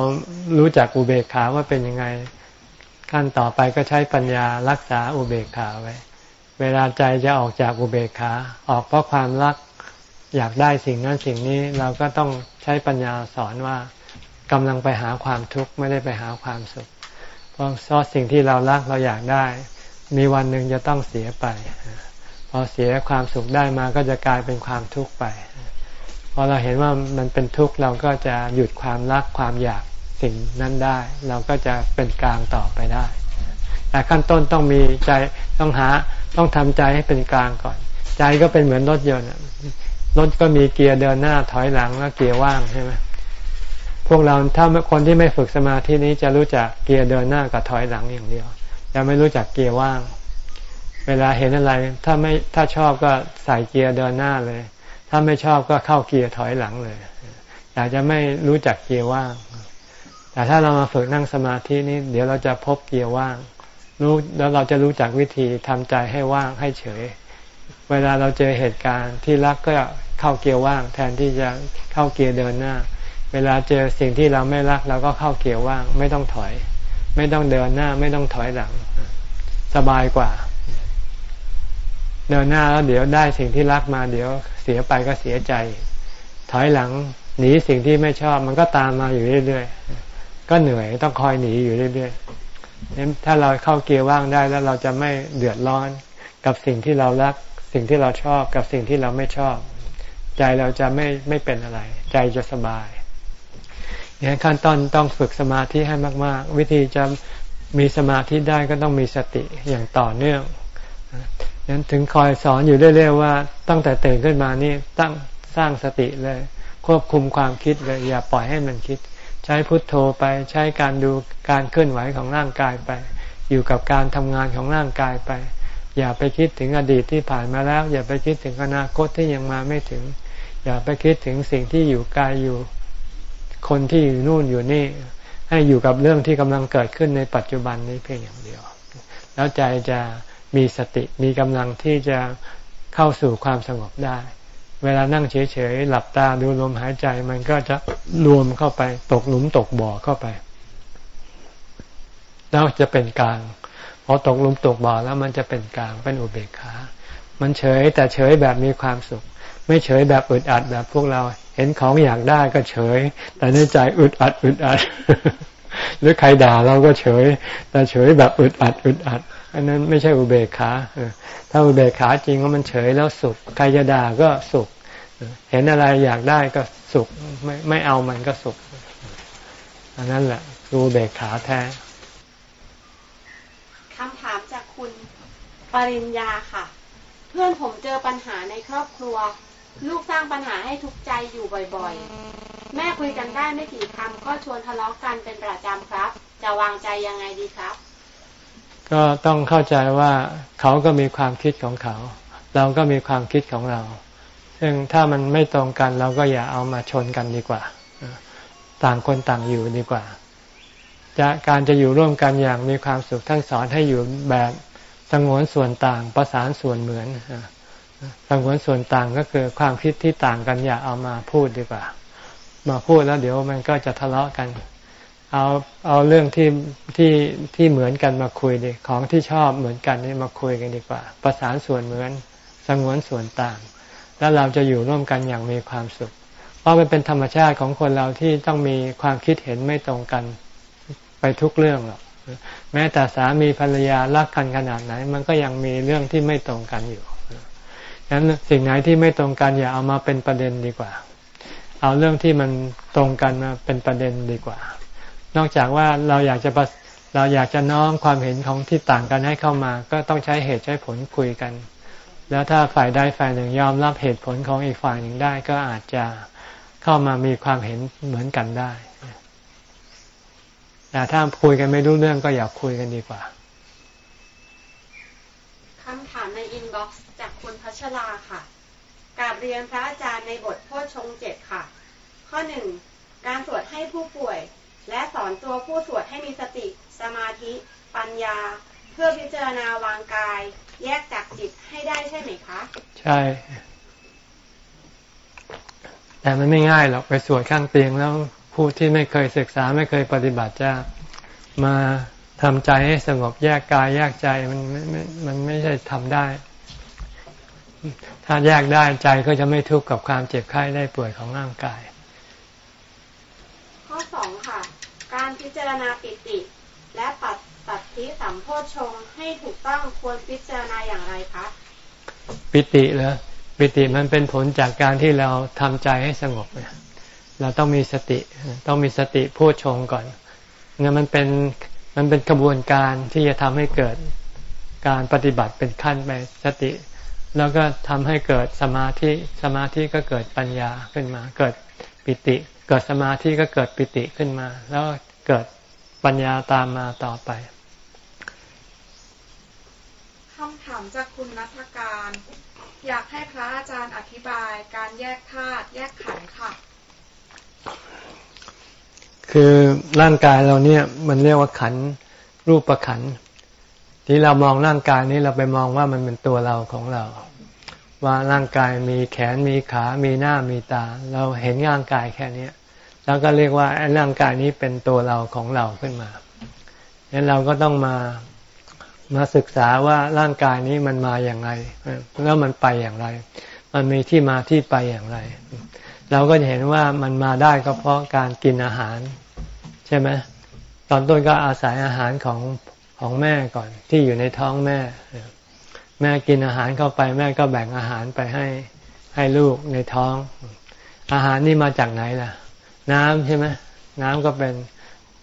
A: รู้จักอุเบกขาว่าเป็นยังไงขั้นต่อไปก็ใช้ปัญญารักษาอุเบกขาไว้ เวลาใจจะออกจากอุเบกขา ออกเพราะความรักอยากได้สิ่งนั้นสิ่งนี้เราก็ต้องใช้ปัญญาสอนว่ากำลังไปหาความทุกข์ไม่ได้ไปหาความสุข เพราะซอสิ่งที่เรารักเราอยากได้ มีวันหนึ่งจะต้องเสียไป พอเสียความสุขได้มาก็จะกลายเป็นความทุกข์ไป พอเราเห็นว่ามันเป็นทุกข์เราก็จะหยุดความรักความอยากสิ่งนั้นได้ เราก็จะเป็นกลางต่อไปได้ แต่ขั้นต้นต้องมีใจต้องหาต้องทำใจให้เป็นกลางก่อน ใจก็เป็นเหมือนรถยนต์รถก็มีเกียร์เดินหน้าถอยหลังแล้วเกียร์ว่างใช่ไหม พวกเราถ้าคนที่ไม่ฝึกสมาธินี้จะรู้จักเกียร์เดินหน้ากับถอยหลังอย่างเดียวจะไม่รู้จักเกียร์ว่าง เวลาเห็นอะไร ถ้าไม่ถ้าชอบก็ใส่เกียร์เดินหน้าเลย ถ้าไม่ชอบก็เข้าเกียร์ถอยหลังเลยแต่จะไม่รู้จักเกียร์ว่าง แต่ถ้าเรามาฝึกนั่งสมาธินี้ เดี๋ยวเราจะพบเกียร์ว่าง รู้แล้วเราจะรู้จักวิธีทำใจให้ว่างให้เฉย เวลาเราเจอเหตุการณ์ที่รักก็เข้าเกียร์ว่าง แทนที่จะเข้าเกียร์เดินหน้า วลาเจอสิ่งที่เราไม่รักเราก็เข้าเกี่ยร์ว่าง ไม่ต้องถอย ไม่ต้องเดินหน้า ไม่ต้องถอยหลัง สบายกว่า เดินหน้าแล้วเดี๋ยวได้สิ่งที่รักมา เดี๋ยวเสียไปก็เสียใจ ถอยหลัง หนีสิ่งที่ไม่ชอบ มันก็ตามมาอยู่เรื่อยๆก็เหนื่อยต้องคอยหนีอยู่เรื่อยๆถ้าเราเข้าเกียร์ว่างได้แล้วเราจะไม่เดือดร้อนกับสิ่งที่เรารัก สิ่งที่เราชอบกับสิ่งที่เราไม่ชอบ ใจเราจะไม่ไม่เป็นอะไร ใจจะสบาย อย่างขั้นตอนต้องฝึกสมาธิให้มาก ๆ วิธีจะมีสมาธิได้ก็ต้องมีสติอย่างต่อเนื่องนั้นถึงคอยสอนอยู่เรื่อยๆว่า ตั้งแต่ตื่นขึ้นมานี่ตั้งสร้างสติเลย ควบคุมความคิดเลยอย่าปล่อยให้มันคิด ใช้พุทโธไปใช้การดูการเคลื่อนไหวของร่างกายไป อยู่กับการทำงานของร่างกายไป อย่าไปคิดถึงอดีตที่ผ่านมาแล้ว อย่าไปคิดถึงอนาคตที่ยังมาไม่ถึง อย่าไปคิดถึงสิ่งที่อยู่ไกลอยู่ คนที่อยู่นู่นอยู่นี่ ให้อยู่กับเรื่องที่กำลังเกิดขึ้นในปัจจุบันนี้เพียงอย่างเดียว แล้วใจจะมีสติมีกำลังที่จะเข้าสู่ความสงบได้ เวลานั่งเฉยๆหลับตาดูลมหายใจมันก็จะรวมเข้าไป ตกหลุมตกบ่อเข้าไป แล้วจะเป็นกลางพอตกหลุมตกบ่อแล้วมันจะเป็นกลางเป็นอุเบกขา มันเฉยแต่เฉยแบบมีความสุข ไม่เฉยแบบอึดอัดแบบพวกเรา เห็นของอยากได้ก็เฉย แต่ในใจอึดอัดอึดอัด หรือใครด่าเราก็เฉย แต่เฉยแบบอึดอัดอึดอัด อันนั้นไม่ใช่อุเบกขาถ้าอุเบกขาจริงว่ามันเฉยแล้วสุข ใครจะด่าก็สุข เห็นอะไรอยากได้ก็สุข ไม่ไม่เอามันก็สุข อันนั้นแหละอุเบกขาแท้
D: คำถามจากคุณปริญญาค่ะ เพื่อนผมเจอปัญหาในครอบครัว ลูกสร้างปัญหาให้ทุกใจอยู่บ่อยๆ แม่คุยกันได้ไม่กี่คำก็ชวนทะเลาะกกันเป็นประจำครับ จะวางใจยังไงดีครับ
A: ก็ต้องเข้าใจว่าเขาก็มีความคิดของเขา เราก็มีความคิดของเรา ซึ่งถ้ามันไม่ตรงกันเราก็อย่าเอามาชนกันดีกว่า ต่างคนต่างอยู่ดีกว่าจะการจะอยู่ร่วมกันอย่างมีความสุขท่านสอนให้อยู่แบบสงวนส่วนต่างประสานส่วนเหมือน สงวนส่วนต่างก็คือความคิดที่ต่างกันอย่าเอามาพูดดีกว่า มาพูดแล้วเดี๋ยวมันก็จะทะเลาะกัน เอาเอาเรื่องที่ที่ที่เหมือนกันมาคุยดีของที่ชอบเหมือนกันนี่มาคุยกันดีกว่า ประสานส่วนเหมือนสงวนส่วนต่าง แล้วเราจะอยู่ร่วมกันอย่างมีความสุข เพราะมันเป็นธรรมชาติของคนเราที่ต้องมีความคิดเห็นไม่ตรงกันไปทุกเรื่องหรอกแม้แต่สามีภรรยารักกันขนาดไหน มันก็ยังมีเรื่องที่ไม่ตรงกันอยู่ ฉะนั้นสิ่งไหนที่ไม่ตรงกันอย่าเอามาเป็นประเด็นดีกว่า เอาเรื่องที่มันตรงกันมาเป็นประเด็นดีกว่า นอกจากว่าเราอยากจะเราอยากจะน้อมความเห็นของที่ต่างกันให้เข้ามา ก็ต้องใช้เหตุใช้ผลคุยกัน แล้วถ้าฝ่ายใดฝ่ายหนึ่งยอมรับเหตุผลของอีกฝ่ายหนึ่งได้ก็อาจจะเข้ามามีความเห็นเหมือนกันได้แต่ถ้าคุยกันไม่รู้เรื่องก็อย่าคุยกันดีกว่า
D: คำถามใน inbox ชราค่ะการเรียนพระอาจารย์ในบทโพชงเจ็ดค่ะ ข้อหนึ่งการสวดให้ผู้ป่วย และสอนตัวผู้สวดให้มีสติ สมาธิ ปัญญา เพื่อพิจารณาวางกาย แยกจากจิตให้ได้ใช่ไหมคะ
A: ใช่ แต่มันไม่ง่ายหรอกไปสวดข้างเตียงแล้วผู้ที่ไม่เคยศึกษาไม่เคยปฏิบัติจะมาทำใจให้สงบแยกกายแยกใจมันไม่มันไม่ใช่ทำได้ ถ้าแยกได้ใจก็จะไม่ทุกข์กับความเจ็บไข้ได้ป่วยของร่างกาย
D: ข้อสองค่ะ การพิจารณาปิติ และปัดตัดทิสัมโพชงให้ถูกต้องควรพิจารณาอย่างไรคะ
A: ปิติเหรอปิติมันเป็นผลจากการที่เราทำใจให้สงบเนี่ยเราต้องมีสติต้องมีสติโพชงก่อนเนี่ยมันเป็นมันเป็นกระบวนการที่จะทำให้เกิดการปฏิบัติเป็นขั้นไปสติ แล้วก็ทำให้เกิดสมาธิ สมาธิก็เกิดปัญญาขึ้นมา เกิดปิติ เกิดสมาธิก็เกิดปิติขึ้นมา แล้วเกิดปัญญาตามมาต่อไป
C: คำถามจากคุณนัทการ อยากให้พระอาจารย์อธิบายการแยกธาตุแยกขันธ์ค่ะ
A: คือร่างกายเราเนี่ยมันเรียกว่าขันรูปประขัน ที่เรามองร่างกายนี้เราไปมองว่ามันเป็นตัวเราของเรา ว่าร่างกายมีแขนมีขา มีหน้ามีตา เราเห็นร่างกายแค่นี้แล้วก็เรียกว่าร่างกายนี้เป็นตัวเราของเราขึ้นมาดังนั้นเราก็ต้องมามาศึกษาว่าร่างกายนี้มันมาอย่างไรแล้วมันไปอย่างไร มันมีที่มาที่ไปอย่างไร เราก็จะเห็นว่ามันมาได้ก็เพราะการกินอาหาร ใช่ไหมตอนต้นก็อาศัยอาหารของ ของแม่ก่อนที่อยู่ในท้องแม่ แม่กินอาหารเข้าไป แม่ก็แบ่งอาหารไปให้ให้ลูกในท้อง อาหารนี่มาจากไหนล่ะ น้ำใช่ไหมน้ำก็เป็น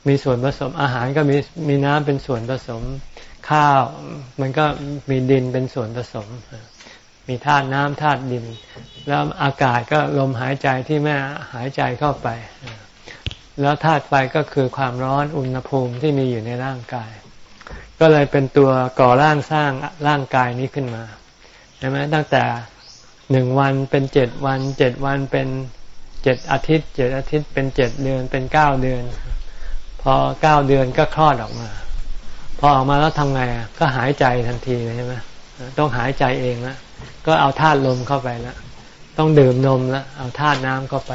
A: มีส่วนผสมอาหารก็มีมีน้ำเป็นส่วนผสม ข้าว มันก็มีดินเป็นส่วนผสม มีธาตุน้ำธาตุดิน แล้วอากาศก็ลมหายใจที่แม่หายใจเข้าไป แล้วธาตุไฟก็คือความร้อนอุณหภูมิที่มีอยู่ในร่างกาย ก็เลยเป็นตัวก่อร่างสร้างร่างกายนี้ขึ้นมาใช่ไหมตั้งแต่หนึ่งวันเป็นเจ็ดวันเจ็ดวันเป็นเจ็ดอาทิตย์เจ็ดอาทิตย์เป็นเจ็ดเดือนเป็นเก้าเดือน พอเก้าเดือนก็คลอดออกมา พอออกมาแล้วทำไงก็หายใจทันทีเลยใช่ไหมต้องหายใจเองละก็เอาธาตุลมเข้าไปล้วต้องดื่มนมแล้วเอาธาตุน้ำเข้าไป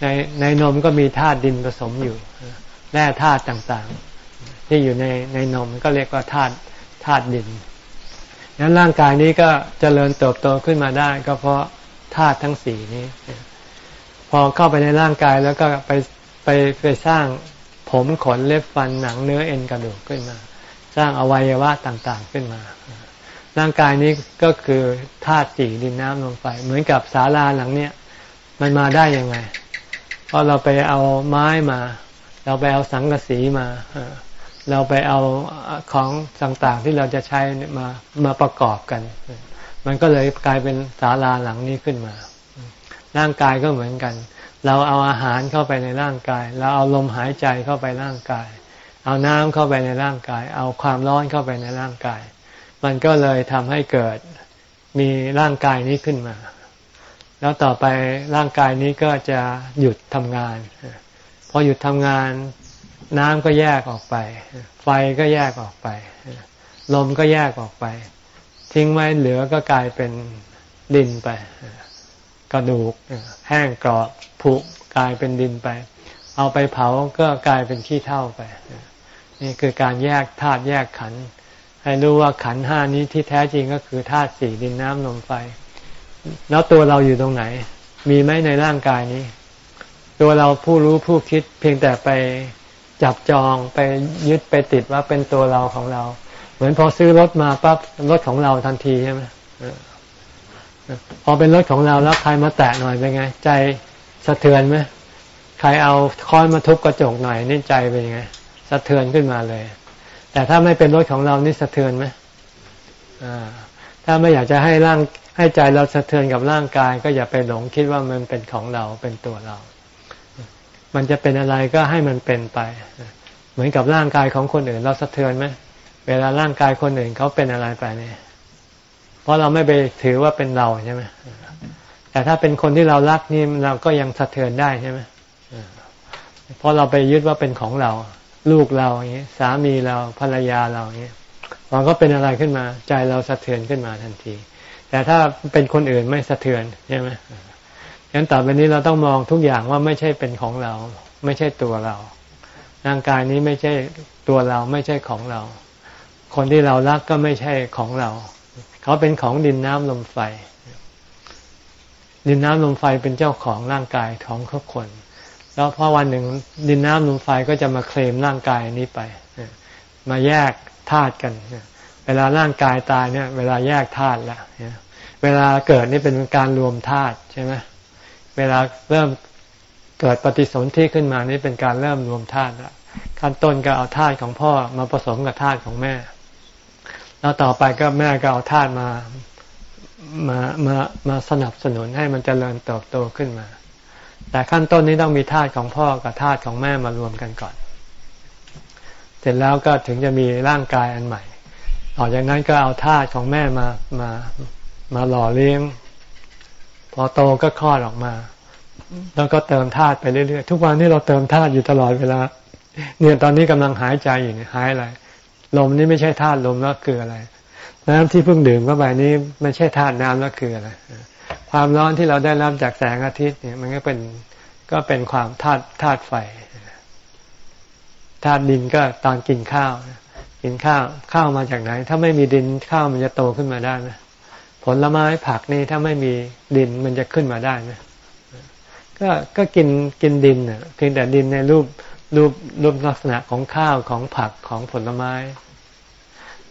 A: ในในนมก็มีธาตุดินผสมอยู่แร่ธาตุต่างๆ ที่อยู่ในในนมก็เรียกว่าธาตุธาตุดินนั้นร่างกายนี้ก็จเจริญเติบโตขึ้นมาได้ ก็เพราะธาตุทั้งสี่นี้ พอเข้าไปในร่างกายแล้วก็ไปไปไปสร้างผมขนเล็บฟันหนังเนื้อเอ็นกระดูกขึ้นมา สร้างอวัยวะต่างๆขึ้นมา ร่างกายนี้ก็คือธาตุสี่ดินน้ำลงไปเหมือนกับศาลาหลังเนี้ยมันมาได้ยังไง เพราะเราไปเอาไม้มา เราไปเอาสังกะสีมา เราไปเอาของต่างๆที่เราจะใช้มามาประกอบกัน มันก็เลยกลายเป็นศาลาหลังนี้ขึ้นมา ร่างกายก็เหมือนกัน เราเอาอาหารเข้าไปในร่างกาย เราเอาลมหายใจเข้าไปร่างกาย เอาน้ำเข้าไปในร่างกาย เอาความร้อนเข้าไปในร่างกาย มันก็เลยทำให้เกิดมีร่างกายนี้ขึ้นมา แล้วต่อไปร่างกายนี้ก็จะหยุดทำงาน พอหยุดทำงาน น้ำก็แยกออกไป ไฟก็แยกออกไป ลมก็แยกออกไป ทิ้งไว้เหลือก็กลายเป็นดินไป กระดูกแห้งกรอบผุกลายเป็นดินไป เอาไปเผาก็กลายเป็นขี้เท่าไป นี่คือการแยกธาตุแยกขันธ์ให้รู้ว่าขันห้านี้ที่แท้จริงก็คือธาตุสี่ดินน้ำลมไฟ แล้วตัวเราอยู่ตรงไหน มีไหมในร่างกายนี้ ตัวเราผู้รู้ผู้คิดเพียงแต่ไป จับจองไปยึดไปติดว่าเป็นตัวเราของเรา เหมือนพอซื้อรถมาปั๊บรถของเราทันทีใช่ไหมพอเป็นรถของเราแล้วใครมาแตะหน่อยเป็นไง ใจสะเทือนไหมใครเอาค้อนมาทุบกระจกหน่อยนี่ใจเป็นไงสะเทือนขึ้นมาเลย แต่ถ้าไม่เป็นรถของเรานี่สะเทือนไหมถ้าไม่อยากจะให้ร่างให้ใจเราสะเทือนกับร่างกาย ก็อย่าไปหลงคิดว่ามันเป็นของเราเป็นตัวเรา มันจะเป็นอะไรก็ให้มันเป็นไป เหมือนกับร่างกายของคนอื่น เราสะเทือนไหมเวลาร่างกายคนอื่นเขาเป็นอะไรไปเนี่ย เพราะเราไม่ไปถือว่าเป็นเราใช่ไหมแต่ถ้าเป็นคนที่เรารักนี่เราก็ยังสะเทือนได้ใช่ไหมเพราะเราไปยึดว่าเป็นของเรา ลูกเราอย่างนี้สามีเราภรรยาเราอย่างนี้มันก็เป็นอะไรขึ้นมา ใจเราสะเทือนขึ้นมาทันที แต่ถ้าเป็นคนอื่นไม่สะเทือนใช่ไหม งั้นต่อไปนี้เราต้องมองทุกอย่างว่าไม่ใช่เป็นของเรา ไม่ใช่ตัวเรา ร่างกายนี้ไม่ใช่ตัวเราไม่ใช่ของเรา คนที่เรารักก็ไม่ใช่ของเรา เขาเป็นของดินน้ำลมไฟ ดินน้ำลมไฟเป็นเจ้าของร่างกายของทุกคน แล้วพอวันหนึ่งดินน้ำลมไฟก็จะมาเคลมร่างกายนี้ไปมาแยกธาตุกัน เวลาร่างกายตายเนี่ย เวลาแยกธาตุแล้วเวลาเกิดนี่เป็นการรวมธาตุใช่ไหม เวลาเริ่มเกิดปฏิสนธิขึ้นมานี่เป็นการเริ่มรวมธาตุละขั้นต้นก็เอาธาตุของพ่อมาผสมกับธาตุของแม่ แล้วต่อไปก็แม่ก็เอาธาตุมามามามาสนับสนุนให้มันจเจริญเติบโตขึ้นมา แต่ขั้นต้นนี้ต้องมีธาตุของพ่อกับธาตุของแม่มารวมกันก่อน เสร็จแล้วก็ถึงจะมีร่างกายอันใหม่ต่อจากนั้นก็เอาธาตุของแม่มามามาหล่อเลี้ยง พอโตก็คลอดออกมา แล้วก็เติมธาตุไปเรื่อยๆ ทุกวันนี้เราเติมธาตุอยู่ตลอดเวลา เนี่ยตอนนี้กำลังหายใจอยู่เนี่ยหายอะไร ลมนี่ไม่ใช่ธาตุลมแล้วคืออะไร น้ำที่เพิ่งดื่มเข้าไปนี้ไม่ใช่ธาตุน้ำแล้วคืออะไร ความร้อนที่เราได้รับจากแสงอาทิตย์เนี่ย มันก็เป็นก็เป็นความธาตุธาตุไฟธาตุดินก็ตอนกินข้าว กินข้าวข้าวมาจากไหน ถ้าไม่มีดินข้าวมันจะโตขึ้นมาได้ไหม ผลไม้ผักนี่ถ้าไม่มีดินมันจะขึ้นมาได้ไหมก็ก็กินกินดินเน่ะเพียงแต่ดินในรูปรูปรูปลักษณะของข้าวของผักของผลไม้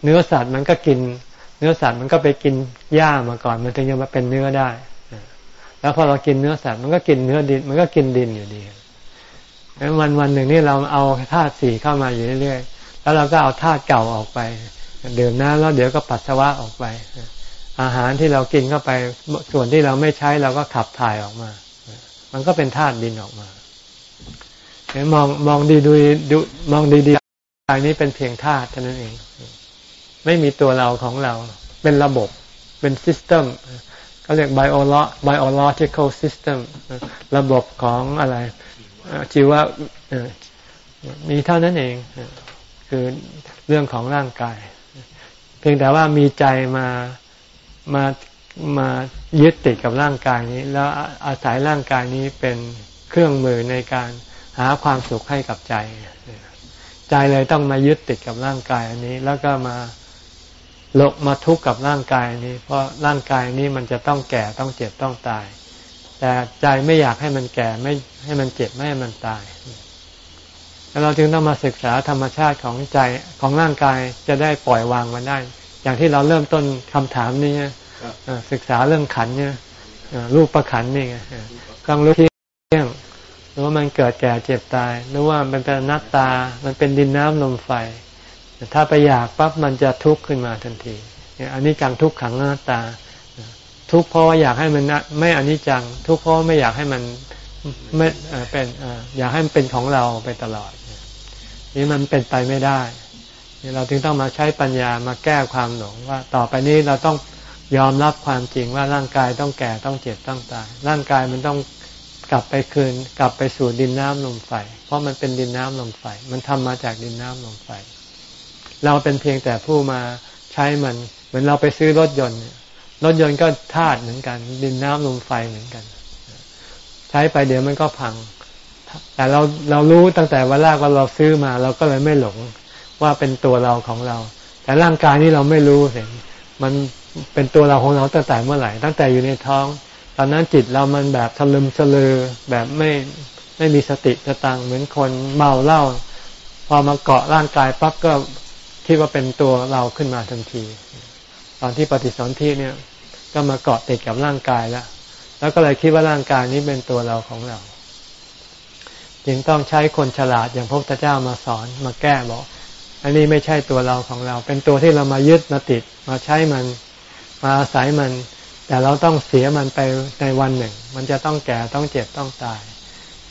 A: เนื้อสัตว์มันก็กิน เนื้อสัตว์มันก็ไปกินหญ้ามาก่อน มันถึงจะมาเป็นเนื้อได้ แล้วพอเรากินเนื้อสัตว์มันก็กินเนื้อดิน มันก็กินดินอยู่ดีวันวันหนึ่งนี่เราเอาธาตุสี่เข้ามาอยู่เรื่อยๆแล้วเราก็เอาธาตุเก่าออกไป เดื่มน้ำแล้วเดี๋ยวก็ปัสสาวะออกไป อาหารที่เรากินเข้าไปส่วนที่เราไม่ใช้เราก็ขับถ่ายออกมา มันก็เป็นธาตุดินออกมาเห็นมองมองดีดูดูมองดีๆกายนี้เป็นเพียงธาตุเท่านั้นเอง ไม่มีตัวเราของเรา เป็นระบบเป็นซิสเต็มเขาเรียก biolo biological system ระบบของอะไรชีวะมีเท่านั้นเอง คือเรื่องของร่างกาย เพียงแต่ว่ามีใจมา มามายึดติดกับร่างกายนี้ แล้วอาศัยร่างกายนี้เป็นเครื่องมือในการหาความสุขให้กับใจ ใจเลยต้องมายึดติดกับร่างกายอันนี้ แล้วก็มาหลกมาทุกข์กับร่างกายนี้ เพราะร่างกายนี้มันจะต้องแก่ต้องเจ็บต้องตาย แต่ใจไม่อยากให้มันแก่ไม่ให้มันเจ็บไม่ให้มันตาย แล้วเราจึงต้องมาศึกษาธรรมชาติของใจของร่างกายจะได้ปล่อยวางมันได้ อย่างที่เราเริ่มต้นคำถามนี้ศึกษาเรื่องขันเนี่ยรูปประขันนี่ไงต้องรู้ที่เรื่องรู้ว่ามันเกิดแก่เจ็บตายรู้ว่ามันเป็นนัตตา มันเป็นดินน้ำลมไฟถ้าไปอยากปั๊บมันจะทุกข์ขึ้นมาทันทีอันนี้จังทุกขังหน้าตา ทุกข์เพราะว่าอยากให้มันไม่อันนี้จัง ทุกข์เพราะไม่อยากให้มันไม่เป็นอยากให้มันเป็นของเราไปตลอด นี่มันเป็นไปไม่ได้ เราจึงต้องมาใช้ปัญญามาแก้ความหลงว่าต่อไปนี้เราต้องยอมรับความจริงว่าร่างกายต้องแก่ต้องเจ็บต้องตาย ร่างกายมันต้องกลับไปคืน กลับไปสู่ดินน้ำลมไฟ เพราะมันเป็นดินน้ำลมไฟ มันทำมาจากดินน้ำลมไฟ เราเป็นเพียงแต่ผู้มาใช้มัน เหมือนเราไปซื้อรถยนต์รถยนต์ก็ธาตุเหมือนกัน ดินน้ำลมไฟเหมือนกัน ใช้ไปเดี๋ยวมันก็พัง แต่เราเรารู้ตั้งแต่วันแรกว่าเราซื้อมา เราก็เลยไม่หลง ว่าเป็นตัวเราของเรา แต่ร่างกายนี้เราไม่รู้เห็นมันเป็นตัวเราของเราตั้งแต่เมื่อไหร่ ตั้งแต่อยู่ในท้อง ตอนนั้นจิตเรามันแบบทะลึมสลือแบบไม่ไม่มีสติสตังเหมือนคนเมาเหล้าพอมาเกาะร่างกายปั๊บก็คิดว่าเป็นตัวเราขึ้นมาทันที ตอนที่ปฏิสนธิเนี่ย ก็มาเกาะติดกับร่างกายแล้วแล้วก็เลยคิดว่าร่างกายนี้เป็นตัวเราของเรา จึงต้องใช้คนฉลาดอย่างพระพุทธเจ้ามาสอนมาแก้บอก อันนี้ไม่ใช่ตัวเราของเรา เป็นตัวที่เรามายึดมาติดมาใช้มันมาอาศัยมัน แต่เราต้องเสียมันไปในวันหนึ่ง มันจะต้องแก่ต้องเจ็บต้องตาย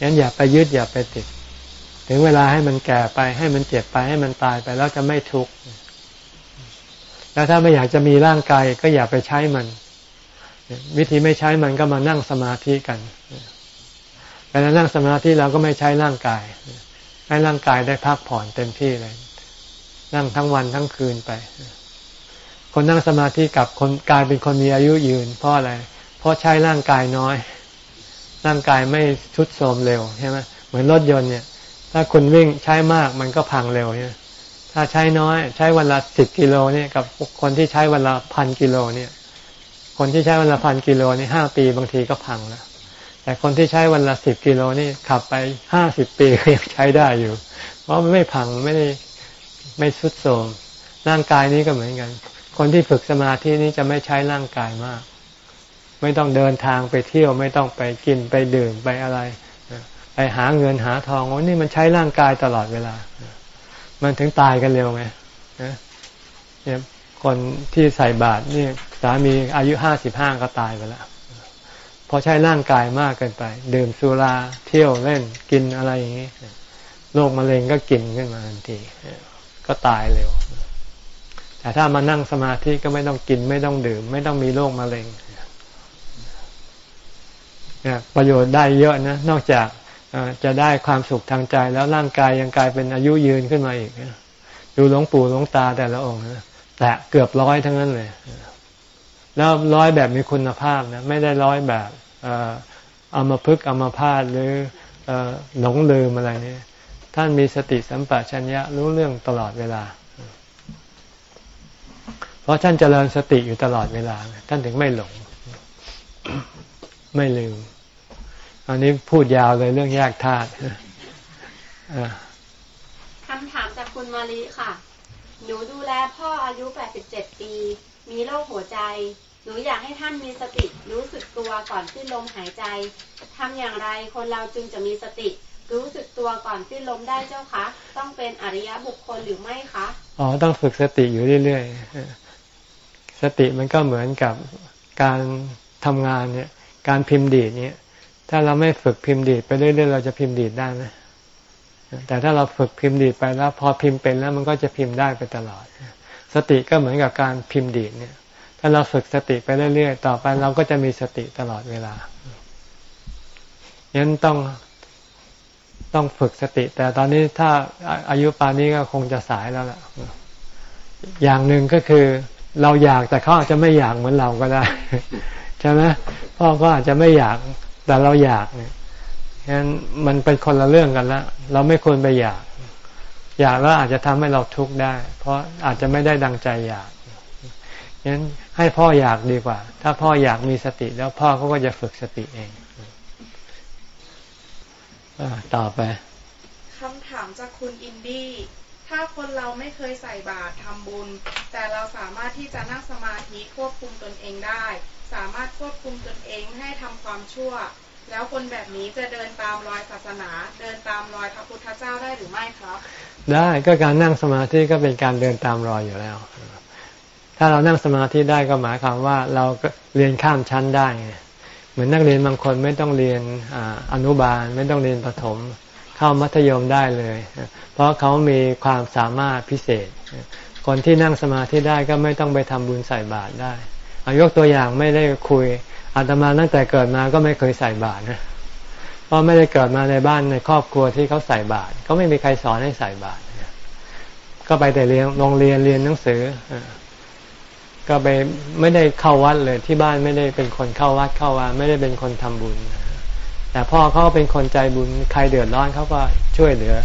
A: งั้นอย่าไปยึดอย่าไปติด ถึงเวลาให้มันแก่ไปให้มันเจ็บไปให้มันตายไปแล้วจะไม่ทุกข์แล้วถ้าไม่อยากจะมีร่างกายก็อย่าไปใช้มัน วิธีไม่ใช้มันก็มานั่งสมาธิกันเวลานั่งสมาธิเราก็ไม่ใช้ร่างกาย ให้ร่างกายได้พักผ่อนเต็มที่เลย นั่งทั้งวันทั้งคืนไป คนนั่งสมาธิกับคนกลายเป็นคนมีอายุยืน เพราะอะไร เพราะใช้ร่างกายน้อย ร่างกายไม่ทุดโทรมเร็วใช่ไหมเหมือนรถยนต์เนี่ย ถ้าคุณวิ่งใช้มากมันก็พังเร็วเนี่ยถ้าใช้น้อย ใช้วันละสิบกิโลเนี่ยกับคนที่ใช้วันละพันกิโลเนี่ย คนที่ใช้วันละพันกิโลนี่ห้าปีบางทีก็พังแล้วแต่คนที่ใช้วันละสิบกิโลนี่ขับไปห้าสิบปีก็ยังใช้ได้อยู่ เพราะมันไม่พังไม่ได้ ไม่สุดโทรมร่างกายนี้ก็เหมือนกัน คนที่ฝึกสมาธินี้จะไม่ใช้ร่างกายมาก ไม่ต้องเดินทางไปเที่ยว ไม่ต้องไปกินไปดื่มไปอะไรไปหาเงินหาทองโอ้นี่มันใช้ร่างกายตลอดเวลา มันถึงตายกันเร็วไงเนี่ยคนที่ใส่บาตรนี่สามีอายุห้าสิบห้าก็ตายไปแล้วพอใช้ร่างกายมากเกินไป ดื่มสุราเที่ยวเล่นกินอะไรอย่างนี้โรคมะเร็งก็กินขึ้นมาทันที ก็ตายเร็ว แต่ถ้ามานั่งสมาธิก็ไม่ต้องกิน ไม่ต้องดื่ม ไม่ต้องมีโรคมะเร็งเนี่ยประโยชน์ได้เยอะนะ นอกจากจะได้ความสุขทางใจแล้วร่างกายยังกลายเป็นอายุยืนขึ้นมาอีกดูหลวงปู่หลวงตาแต่ละองค์นะแต่เกือบร้อยทั้งนั้นเลย แล้วร้อยแบบมีคุณภาพนะไม่ได้ร้อยแบบเอามาพึกเอามาพาดหรือหลงลืมอะไรเนี่ย ท่านมีสติสัมปชัญญะรู้เรื่องตลอดเวลา เพราะท่านเจริญสติอยู่ตลอดเวลา ท่านถึงไม่หลง ไม่ลืม อันนี้พูดยาวเลยเรื่องแยกธาตุ
D: คำถามจากคุณมาลีค่ะ หนูดูแลพ่ออายุ 87 ปี มีโรคหัวใจ หนูอยากให้ท่านมีสติรู้สึกตัวก่อนสิ้นลมหายใจ ทำอย่างไรคนเราจึงจะมีสติ รู้สึกตัวก่อนสิ้นลมได้เจ้าคะ ต้องเป็นอริยบุคคลหรือไม่คะ
A: อ๋อต้องฝึกสติอยู่เรื่อยๆสติมันก็เหมือนกับการทำงานเนี่ย การพิมพ์ดีดเนี่ย ถ้าเราไม่ฝึกพิมพ์ดีดไปเรื่อยๆเราจะพิมพ์ดีดได้ไหมแต่ถ้าเราฝึกพิมพ์ดีดไปแล้ว พอพิมพ์เป็นแล้วมันก็จะพิมพ์ได้ไปตลอด สติก็เหมือนกับการพิมพ์ดีดเนี่ย ถ้าเราฝึกสติไปเรื่อยๆต่อไปเราก็จะมีสติตลอดเวลายันต้อง ต้องฝึกสติ แต่ตอนนี้ถ้าอายุปานนี้ก็คงจะสายแล้วล่ะ อย่างหนึ่งก็คือ เราอยากแต่เขาอาจจะไม่อยากเหมือนเราก็ได้ใช่ไหมพ่อก็อาจจะไม่อยากแต่เราอยากเนี่ยฉะนั้นมันเป็นคนละเรื่องกันแล้วเราไม่ควรไปอยาก อยากแล้วอาจจะทำให้เราทุกข์ได้ เพราะอาจจะไม่ได้ดังใจอยากฉะนั้นให้พ่ออยากดีกว่า ถ้าพ่ออยากมีสติแล้วพ่อเขาก็จะฝึกสติเอง ต่อไป
C: คำถามจากคุณอินดี้ถ้าคนเราไม่เคยใส่บาตรทำบุญ แต่เราสามารถที่จะนั่งสมาธิควบคุมตนเองได้ สามารถควบคุมตนเองให้ทำความชั่ว แล้วคนแบบนี้จะเดินตามรอยศาสนา เดินตามรอยพระพุทธเจ้าได้หรือไม่ครับ
A: ได้ก็การนั่งสมาธิก็เป็นการเดินตามรอยอยู่แล้ว ถ้าเรานั่งสมาธิได้ก็หมายความว่าเราก็เรียนข้ามชั้นได้ เหมือนนักเรียนบางคนไม่ต้องเรียนอนุบาล ไม่ต้องเรียนประถม เข้ามัธยมได้เลย เพราะเขามีความสามารถพิเศษ คนที่นั่งสมาธิได้ก็ไม่ต้องไปทำบุญใส่บาตรได้เอายกตัวอย่างไม่ได้คุยอาตมาตั้งแต่เกิดมาก็ไม่เคยใส่บาตรนะเพราะไม่ได้เกิดมาในบ้านในครอบครัวที่เขาใส่บาตรเขาไม่มีใครสอนให้ใส่บาตรก็ไปแต่เรียนโรงเรียนเรียนหนังสือ ก็ไปไม่ได้เข้าวัดเลยที่บ้านไม่ได้เป็นคนเข้าวัดเข้าว่าไม่ได้เป็นคนทำบุญ แต่พ่อเขาเป็นคนใจบุญใครเดือดร้อนเขาก็ช่วยเหลือ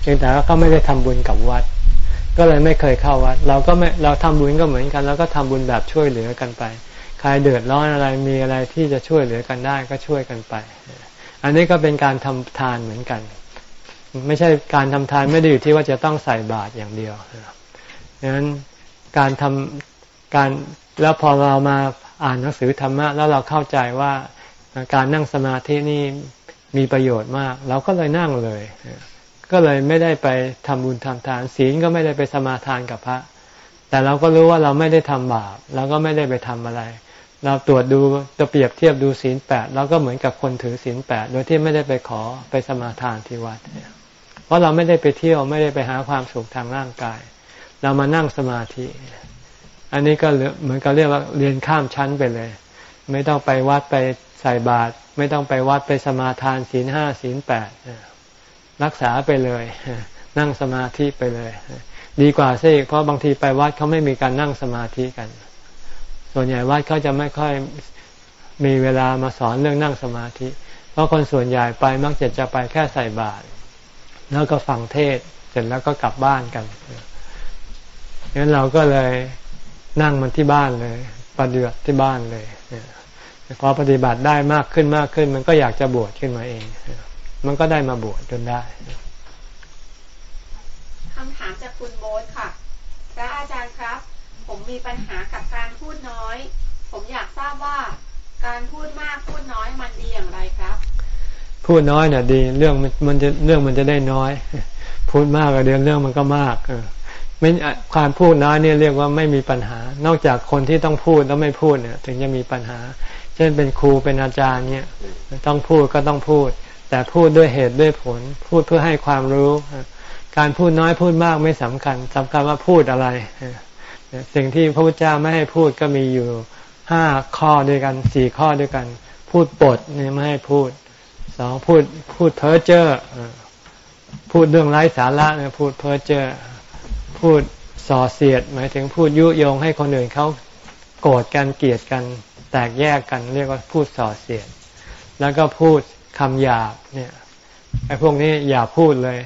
A: เพียงแต่ว่าเขาไม่ได้ทำบุญกับวัด ก็เลยไม่เคยเข้าวัด เราก็ไม่เราทำบุญก็เหมือนกัน แล้วก็ทำบุญแบบช่วยเหลือกันไป ใครเดือดร้อนอะไรมีอะไรที่จะช่วยเหลือกันได้ก็ช่วยกันไป อันนี้ก็เป็นการทำทานเหมือนกัน ไม่ใช่การทำทานไม่ได้อยู่ที่ว่าจะต้องใส่บาตรอย่างเดียวดังนั้นการทำ การแล้วพอเรามาอ่านหนังสือธรรมะแล้วเราเข้าใจว่าการนั่งสมาธินี่มีประโยชน์มาก เราก็เลยนั่งเลย ก็เลยไม่ได้ไปทำบุญทำทาน ศีลก็ไม่ได้ไปสมาทานกับพระ แต่เราก็รู้ว่าเราไม่ได้ทำบาปเราก็ไม่ได้ไปทำอะไร เราตรวจดูจะเปรียบเทียบดูศีลแปดเราก็เหมือนกับคนถือศีลแปดโดยที่ไม่ได้ไปขอไปสมาทานที่วัดเพราะเราไม่ได้ไปเที่ยวไม่ได้ไปหาความสุขทางร่างกาย เรามานั่งสมาธิ อันนี้ก็เหมือนกับเรียกว่าเรียนข้ามชั้นไปเลย ไม่ต้องไปวัดไปใส่บาตรไม่ต้องไปวัดไปสมาทานศีลห้าศีลแปดรักษาไปเลย นั่งสมาธิไปเลย ดีกว่าซิเพราะบางทีไปวัดเขาไม่มีการนั่งสมาธิกัน ส่วนใหญ่วัดเขาจะไม่ค่อยมีเวลามาสอนเรื่องนั่งสมาธิ เพราะคนส่วนใหญ่ไปมักจะจะไปแค่ใส่บาตรแล้วก็ฟังเทศเสร็จแล้วก็กลับบ้านกันงั้นเราก็เลย นั่งมันที่บ้านเลยปฏิบัติที่บ้านเลยพอปฏิบัติได้มากขึ้นมากขึ้น มันก็อยากจะบวชขึ้นมาเอง มันก็ได้มาบวชจนได้
D: คำถามจากคุณโบ๊ทค่ะ พระอาจารย์ครับ ผมมีปัญหากับการพูดน้อย ผมอยากทราบว่าการพูดมากพูดน้อยมันดีอย่างไรครับ
A: พูดน้อยเนี่ยดี เรื่องมันจะเรื่องมันจะได้น้อย พูดมากก็เดี๋ยวเรื่องมันก็มาก ไม่ความพูดน้อยนี่เรียกว่าไม่มีปัญหา นอกจากคนที่ต้องพูดแล้วไม่พูดเนี่ย ถึงจะมีปัญหา เช่นเป็นครูเป็นอาจารย์เนี่ยต้องพูดก็ต้องพูด แต่พูดด้วยเหตุด้วยผล พูดเพื่อให้ความรู้ การพูดน้อยพูดมากไม่สำคัญสำคัญว่าพูดอะไร สิ่งที่พระพุทธเจ้าไม่ให้พูดก็มีอยู่ห้าข้อด้วยกันสี่ข้อด้วยกัน พูดปดนี่ไม่ให้พูดสองพูดพูดเพ้อเจ้อพูดเรื่องไร้สาระเนี่ยพูดเพ้อเจ้อ พูดส่อเสียด หมายถึงพูดยุยงให้คนอื่นเขาโกรธกันเกลียดกัน แตกแยกกัน เรียกว่าพูดส่อเสียด แล้วก็พูดคำหยาบเนี่ยไอ้พวกนี้อย่าพูดเลย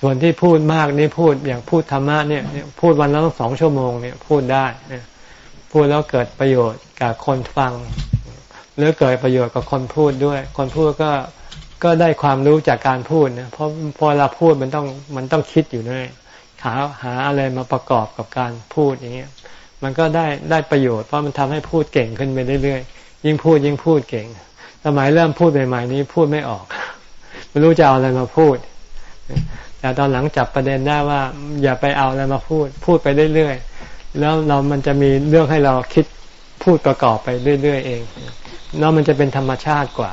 A: ส่วนที่พูดมากนี่พูดอย่างพูดธรรมะเนี่ย พูดวันละต้องสองชั่วโมงเนี่ยพูดได้พูดแล้วเกิดประโยชน์กับคนฟัง หรือเกิดประโยชน์กับคนพูดด้วย คนพูดก็ก็ได้ความรู้จากการพูดนะเพราะพอเราพูดมันต้องมันต้องคิดอยู่ด้วย หาหาอะไรมาประกอบกับการพูดอย่างเงี้ยมันก็ได้ได้ประโยชน์เพราะมันทำให้พูดเก่งขึ้นไปเรื่อยๆยิ่งพูดยิ่งพูดเก่ง สมัยเริ่มพูดใหม่ๆนี้พูดไม่ออกไม่รู้จะเอาอะไรมาพูด แต่ตอนหลังจับประเด็นได้ว่า อย่าไปเอาอะไรมาพูด พูดไปเรื่อยๆแล้วเรามันจะมีเรื่องให้เราคิดพูดประกอบไปเรื่อยๆเองแล้วมันจะเป็นธรรมชาติกว่า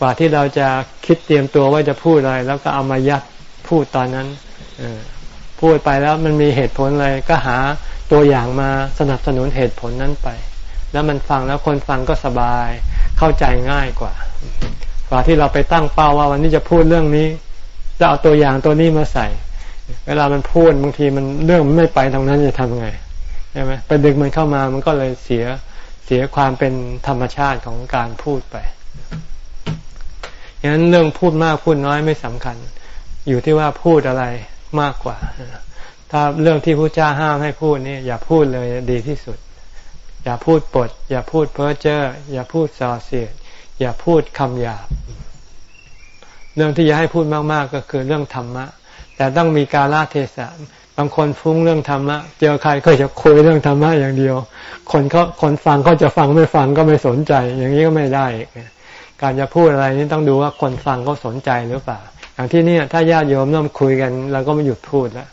A: กว่าที่เราจะคิดเตรียมตัวว่าจะพูดอะไร แล้วก็เอามายัดพูดตอนนั้น พูดไปแล้วมันมีเหตุผลอะไรก็หาตัวอย่างมาสนับสนุนเหตุผลนั้นไป แล้วมันฟังแล้วคนฟังก็สบาย เข้าใจง่ายกว่า กว่าที่เราไปตั้งเป้าว่าวันนี้จะพูดเรื่องนี้ จะเอาตัวอย่างตัวนี้มาใส่ เวลามันพูดบางทีมันเรื่องมันไม่ไปตรงนั้นจะทำไงใช่ไหมไปดึงมันเข้ามามันก็เลยเสียเสียความเป็นธรรมชาติของการพูดไปอย่งนั้นเรื่องพูดมากพูดน้อยไม่สำคัญ อยู่ที่ว่าพูดอะไร มากกว่า ถ้าเรื่องที่พระเจ้าห้ามให้พูดนี่อย่าพูดเลยดีที่สุด อย่าพูดปด อย่าพูดเพ้อเจ้ออย่าพูดส่อเสียด อย่าพูดคำหยาบ เรื่องที่จะให้พูดมากๆก็คือเรื่องธรรมะ แต่ต้องมีกาลเทศะบางคนฟุ้งเรื่องธรรมะเจอใครก็จะคุยเรื่องธรรมะอย่างเดียว คนเขาคนฟังเขาจะฟังไม่ฟังก็ไม่สนใจ อย่างนี้ก็ไม่ได้ การจะพูดอะไรนี่ต้องดูว่าคนฟังเขาสนใจหรือเปล่า อย่างที่นี่ถ้าญาติโยมเริ่มคุยกันเราก็ไม่หยุดพูดแล้ว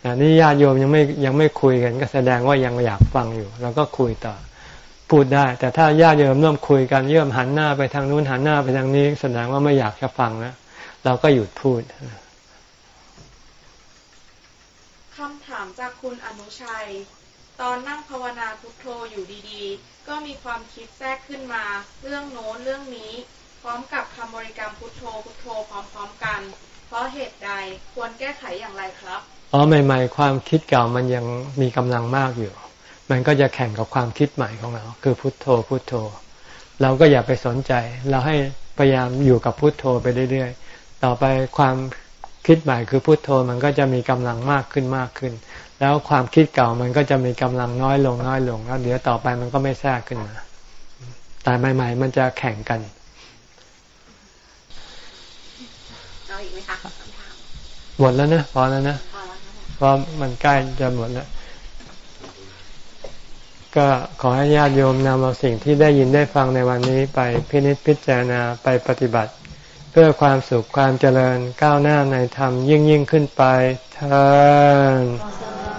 A: แต่นี่ญาติโยมยังไม่ยังไม่คุยกัน ก็แสดงว่ายังอยากฟังอยู่เราก็คุยต่อพูดได้ แต่ถ้าญาติโยมเริ่มคุยกันเริ่อมหันหน้าไปทางนู้นหันหน้าไปทางนี้ แสดงว่าไม่อยากจะฟังแล้วเราก็หยุดพูด
C: คำถามจากคุณอนุชัย ตอนนั่งภาวนาพุทโธอยู่ดีๆ ก็มีความคิดแทรกขึ้นมา เรื่องโน้นเรื่องนี้ พร้อมกับคำบริกรรมพุทโธพุทโธพร้อมๆกัน เพราะเหตุใดควรแก้ไขอย่างไรครับ
A: อ๋อใหม่ ๆ ความคิดเก่ามันยังมีกำลังมากอยู่ มันก็จะแข่งกับความคิดใหม่ของเรา คือพุทโธพุทโธ เราก็อย่าไปสนใจ เราให้พยายามอยู่กับพุทโธไปเรื่อยๆ ต่อไปความคิดใหม่คือพุทโธมันก็จะมีกำลังมากขึ้นมากขึ้น แล้วความคิดเก่ามันก็จะมีกำลังน้อยลงน้อยลงแล้วเดี๋ยวต่อไปมันก็ไม่แทรกขึ้นมาแต่ใหม่ ๆ มันจะแข่งกัน
D: เอีกไหมคะ
A: หมดแล้วนะพอแล้วนะเพราะมันใกล้จะหมดแล้วก็ขอให้ญาติโยมนำเอาสิ่งที่ได้ยินได้ฟังในวันนี้ไปพินิจพิจารณาไปปฏิบัติ เพื่อความสุขความเจริญก้าวหน้าในธรรมยิ่งยิ่งขึ้นไปเธอ